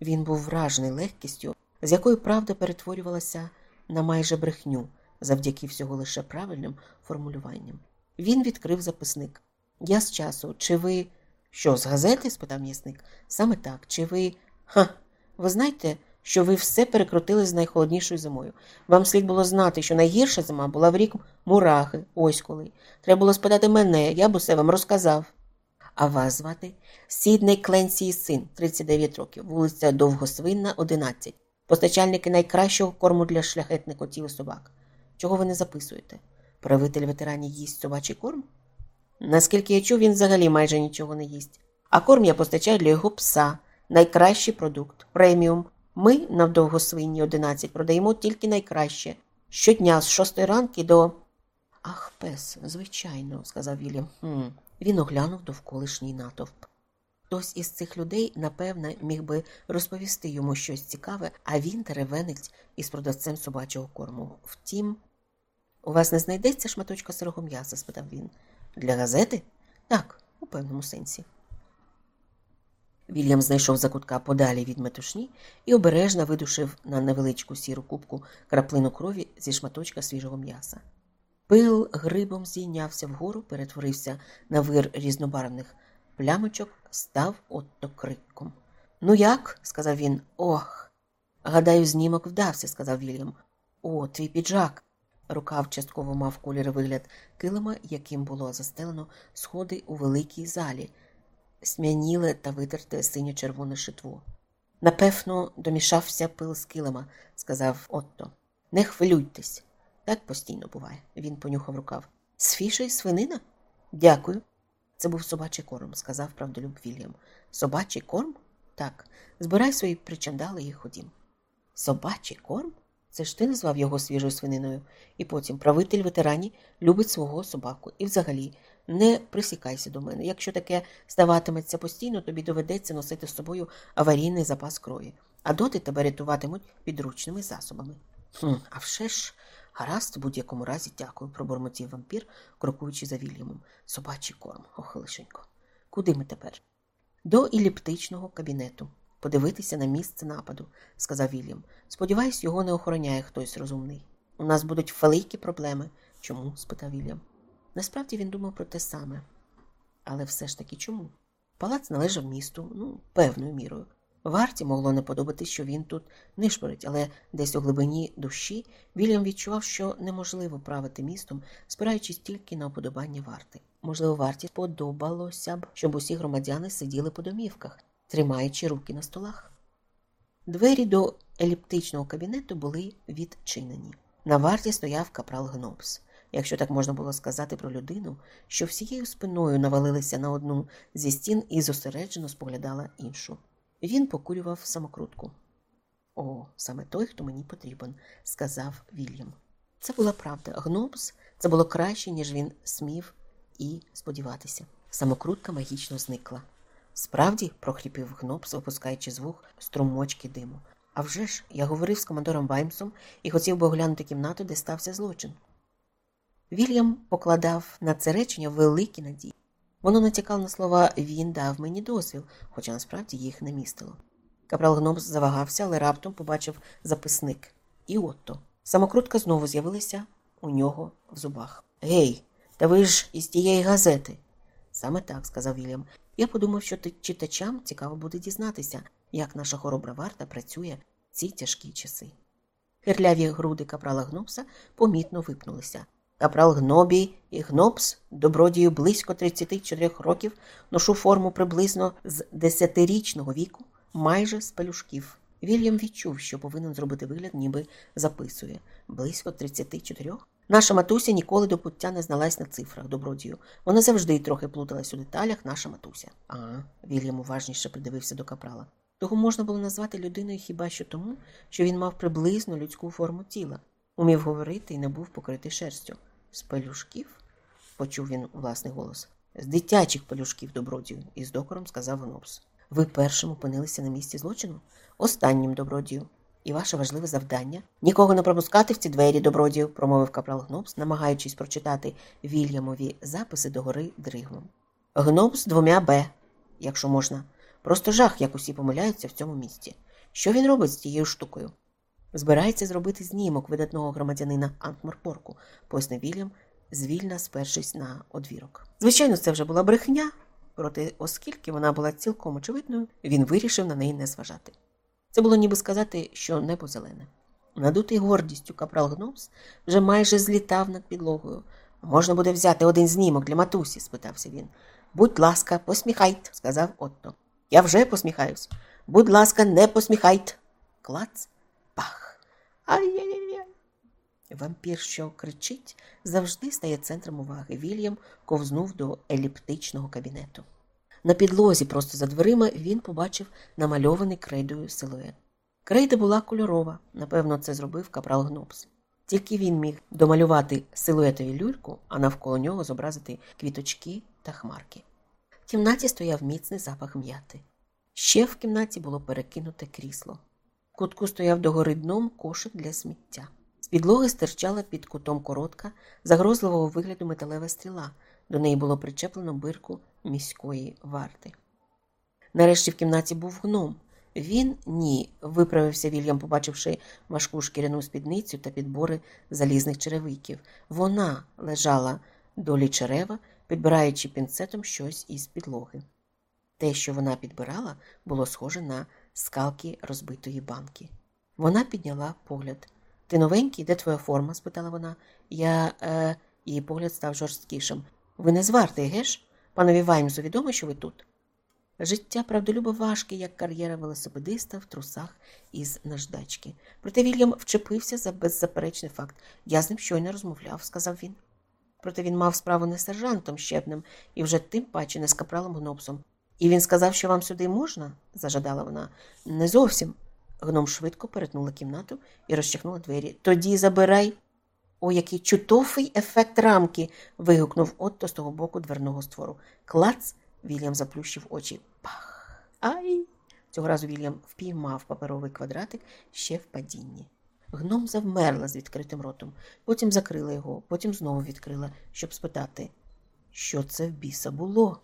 Він був вражений легкістю, з якою правда перетворювалася на майже брехню завдяки всього лише правильним формулюванням. Він відкрив записник. Я з часу, чи ви. Що, з газети? спитав м'ясник. Саме так. Чи ви. Ха, ви знаєте, що ви все перекрутили з найхолоднішою зимою. Вам слід було знати, що найгірша зима була в рік мурахи, ось коли. Треба було спитати мене, я б усе вам розказав. А вас звати? Сідний Кленсій син, 39 років, вулиця Довгосвинна, 11. Постачальники найкращого корму для шляхетних котів і собак. Чого ви не записуєте? Правитель ветеранів їсть собачий корм? Наскільки я чув, він взагалі майже нічого не їсть. А корм я постачаю для його пса, найкращий продукт, преміум. Ми на Довгосвинні 11 продаємо тільки найкраще. Щодня з шостої ранки до. Ах, пес, звичайно, сказав Вільям. «Хм». Він оглянув довколишній натовп. Хтось із цих людей, напевне, міг би розповісти йому щось цікаве, а він теревенець із продавцем собачого корму. Втім, у вас не знайдеться шматочка сирого м'яса? спитав він. Для газети? Так, у певному сенсі. Вільям знайшов закутка подалі від метушні і обережно видушив на невеличку сіру кубку краплину крові зі шматочка свіжого м'яса. Пил грибом здійнявся вгору, перетворився на вир різнобарвних плямочок, став отто криком. Ну як? сказав він. Ох. Гадаю, знімок вдався, сказав Вільям. О, твій піджак. Рукав частково мав колір вигляд килима, яким було застелено сходи у великій залі, смяніле та витерте синьо-червоне шитво. Напевно, домішався пил з килима, сказав Отто. Не хвилюйтесь. Так постійно буває. Він понюхав рукав. З фішей свинина? Дякую. Це був собачий корм, сказав правдолюб Вільям. Собачий корм? Так. Збирай свої причандали і ходім. Собачий корм? Це ж ти назвав його свіжою свининою. І потім правитель ветерані любить свого собаку. І взагалі не присікайся до мене. Якщо таке ставатиметься постійно, тобі доведеться носити з собою аварійний запас крові, а доти тебе рятуватимуть підручними засобами. Хм, А вже ж, гаразд, в будь-якому разі дякую, пробормотів вампір, крокуючи за Вільямом. Собачий корм, ох, лишенько. Куди ми тепер? До еліптичного кабінету. Подивитися на місце нападу, сказав Вільям. Сподіваюсь, його не охороняє хтось розумний. У нас будуть великі проблеми. Чому? спитав Вільям. Насправді він думав про те саме. Але все ж таки чому? Палац належав місту, ну, певною мірою. Варті могло не подобати, що він тут нишпорить, але десь у глибині душі Вільям відчував, що неможливо правити містом, спираючись тільки на уподобання варти. Можливо, варті подобалося б, щоб усі громадяни сиділи по домівках, тримаючи руки на столах. Двері до еліптичного кабінету були відчинені. На варті стояв капрал Гнопс, якщо так можна було сказати про людину, що всією спиною навалилися на одну зі стін і зосереджено споглядала іншу. Він покурював самокрутку. О, саме той, хто мені потрібен, сказав Вільям. Це була правда. Гнобс це було краще, ніж він смів і сподіватися. Самокрутка магічно зникла. Справді, прохріпів Гнобс, випускаючи звук струмочки диму. А вже ж, я говорив з командором Ваймсом і хотів би оглянути кімнату, де стався злочин. Вільям покладав на це речення великі надії. Воно натякало на слова він дав мені дозвіл, хоча насправді їх не містило. Капрал Гнобс завагався, але раптом побачив записник. І отто. Самокрутка знову з'явилася у нього в зубах. Гей, та ви ж із тієї газети. Саме так, сказав Вільям. Я подумав, що читачам цікаво буде дізнатися, як наша хоробра варта працює в ці тяжкі часи. Хирляві груди капрала Гнопса помітно випнулися. Капрал Гнобій і Гнопс, добродію близько 34 років, ношу форму приблизно з десятирічного віку, майже з пелюшків. Вільям відчув, що повинен зробити вигляд, ніби записує близько 34. Наша матуся ніколи до пуття не зналась на цифрах добродію. Вона завжди трохи плуталась у деталях, наша матуся. А, Вільям уважніше придивився до капрала. Того можна було назвати людиною хіба що тому, що він мав приблизно людську форму тіла, умів говорити і не був покритий шерстю. З пелюшків? почув він власний голос. З дитячих пелюшків добродію, із докором сказав Гнопс. Ви першим опинилися на місці злочину? Останнім добродію. І ваше важливе завдання нікого не пропускати в ці двері добродію, промовив капрал Гнопс, намагаючись прочитати Вільямові записи до гори дригмом. Гнопс двомя Б, якщо можна. Просто жах, як усі помиляються в цьому місці. Що він робить з тією штукою? Збирається зробити знімок видатного громадянина Антморпорку, пояснив Вільям, звільна спершись на одвірок. Звичайно, це вже була брехня, проте, оскільки вона була цілком очевидною, він вирішив на неї не зважати. Це було ніби сказати, що небо зелене. Надутий гордістю капрал Гнопс вже майже злітав над підлогою. Можна буде взяти один знімок для матусі? спитався він. Будь ласка, посміхайте, сказав Отто. Я вже посміхаюсь. Будь ласка, не посміхайте. Клац, пах. Ай-яй-яй. Вампір, що кричить, завжди стає центром уваги. Вільям ковзнув до еліптичного кабінету. На підлозі, просто за дверима, він побачив намальований крейдою силует. Крейда була кольорова, напевно, це зробив капрал Гнопс. Тільки він міг домалювати силуетові люльку, а навколо нього зобразити квіточки та хмарки. В кімнаті стояв міцний запах м'яти. Ще в кімнаті було перекинуте крісло. Кутку стояв догори дном кошик для сміття. З підлоги стирчала під кутом коротка, загрозливого вигляду металева стріла. До неї було причеплено бирку міської варти. Нарешті в кімнаті був гном. Він ні, виправився Вільям, побачивши важку шкіряну спідницю та підбори залізних черевиків. Вона лежала долі черева, підбираючи пінцетом щось із підлоги. Те, що вона підбирала, було схоже на скалки розбитої банки. Вона підняла погляд. Ти новенький, де твоя форма? спитала вона. Я. е, Її погляд став жорсткішим. Ви не зварти, геш? Панові Ваймсу відомо, що ви тут? Життя правдолюбо важке, як кар'єра велосипедиста в трусах із наждачки. Проте Вільям вчепився за беззаперечний факт. Я з ним щойно розмовляв, сказав він. Проте він мав справу не з сержантом щебнем і вже тим паче не з капралом Гнопсом. І він сказав, що вам сюди можна? зажадала вона. Не зовсім. Гном швидко перетнула кімнату і розчахнула двері. Тоді забирай. О, який чутовий ефект рамки. вигукнув Отто з того боку дверного створу. Клац. Вільям заплющив очі. Пах. Ай. Цього разу Вільям впіймав паперовий квадратик ще в падінні. Гном завмерла з відкритим ротом, потім закрила його, потім знову відкрила, щоб спитати, що це в біса було.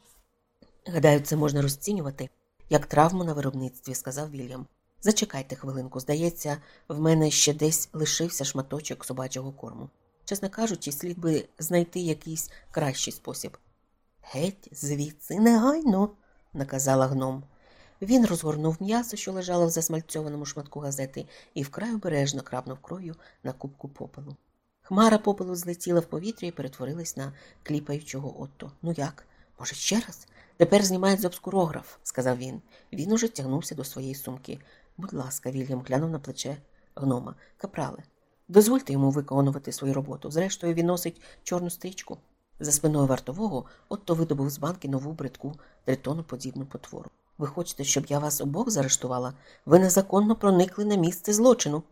Гадаю, це можна розцінювати як травму на виробництві, сказав Вільям. Зачекайте хвилинку, здається, в мене ще десь лишився шматочок собачого корму. Чесно кажучи, слід би знайти якийсь кращий спосіб. Геть, звідси негайно, наказала гном. Він розгорнув м'ясо, що лежало в засмальцьованому шматку газети, і вкрай обережно крапнув кров'ю на кубку попелу. Хмара попелу злетіла в повітря і перетворилась на кліпаючого отто. Ну як? Може, ще раз? Тепер знімають з обскурограф, сказав він. Він уже тягнувся до своєї сумки. Будь ласка, Вільям глянув на плече гнома. Капрале, дозвольте йому виконувати свою роботу. Зрештою, він носить чорну стрічку. За спиною вартового Отто видобув з банки нову бридку дритону подібну потвору. Ви хочете, щоб я вас обох заарештувала? Ви незаконно проникли на місце злочину.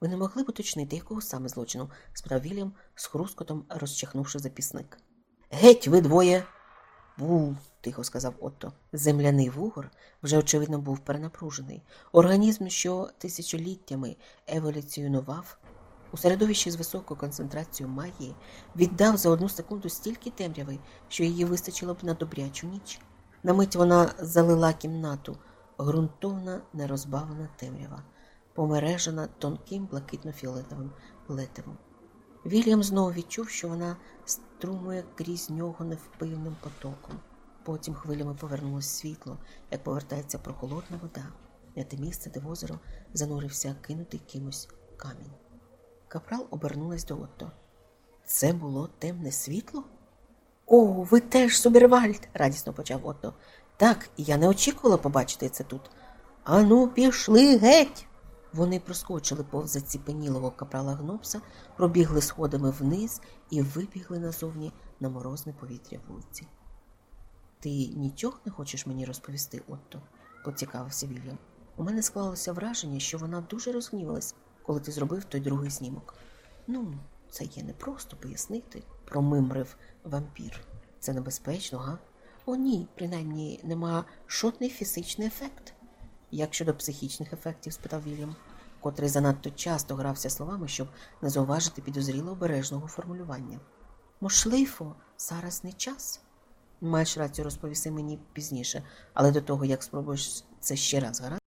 Ви не могли б уточнити, якого саме злочину? спитав Вільям з хрускотом, розчахнувши запісник. Геть, ви двоє. Бу, тихо сказав Отто. Земляний вугор вже, очевидно, був перенапружений. Організм, що тисячоліттями еволюціонував, у середовищі з високою концентрацією магії, віддав за одну секунду стільки темряви, що її вистачило б на добрячу ніч. На мить вона залила кімнату, ґрунтовна, нерозбавлена темрява, помережена тонким блакитно-фіолетовим плетивом. Вільям знову відчув, що вона струмує крізь нього невпинним потоком. Потім хвилями повернулось світло, як повертається прохолодна вода, на те місце, де в озеро занурився кинутий кимось камінь. Капрал обернулась до Отто. Це було темне світло? О, ви теж Субервальд, радісно почав Отто. Так, я не очікувала побачити це тут. Ану, пішли геть. Вони проскочили повз заціпенілого капрала Гнопса, пробігли сходами вниз і вибігли назовні на морозне повітря вулиці. Ти нічого не хочеш мені розповісти, Отто? поцікавився Вільям. У мене склалося враження, що вона дуже розгнівалась, коли ти зробив той другий знімок. Ну, це є непросто пояснити, промимрив вампір. Це небезпечно, га? О, ні, принаймні нема жодний фізичний ефект. Як щодо психічних ефектів? спитав Вільям, котрий занадто часто грався словами, щоб не зауважити підозріло обережного формулювання. Можливо, зараз не час. Маєш рацію розповісти мені пізніше, але до того, як спробуєш це ще раз, гаразд?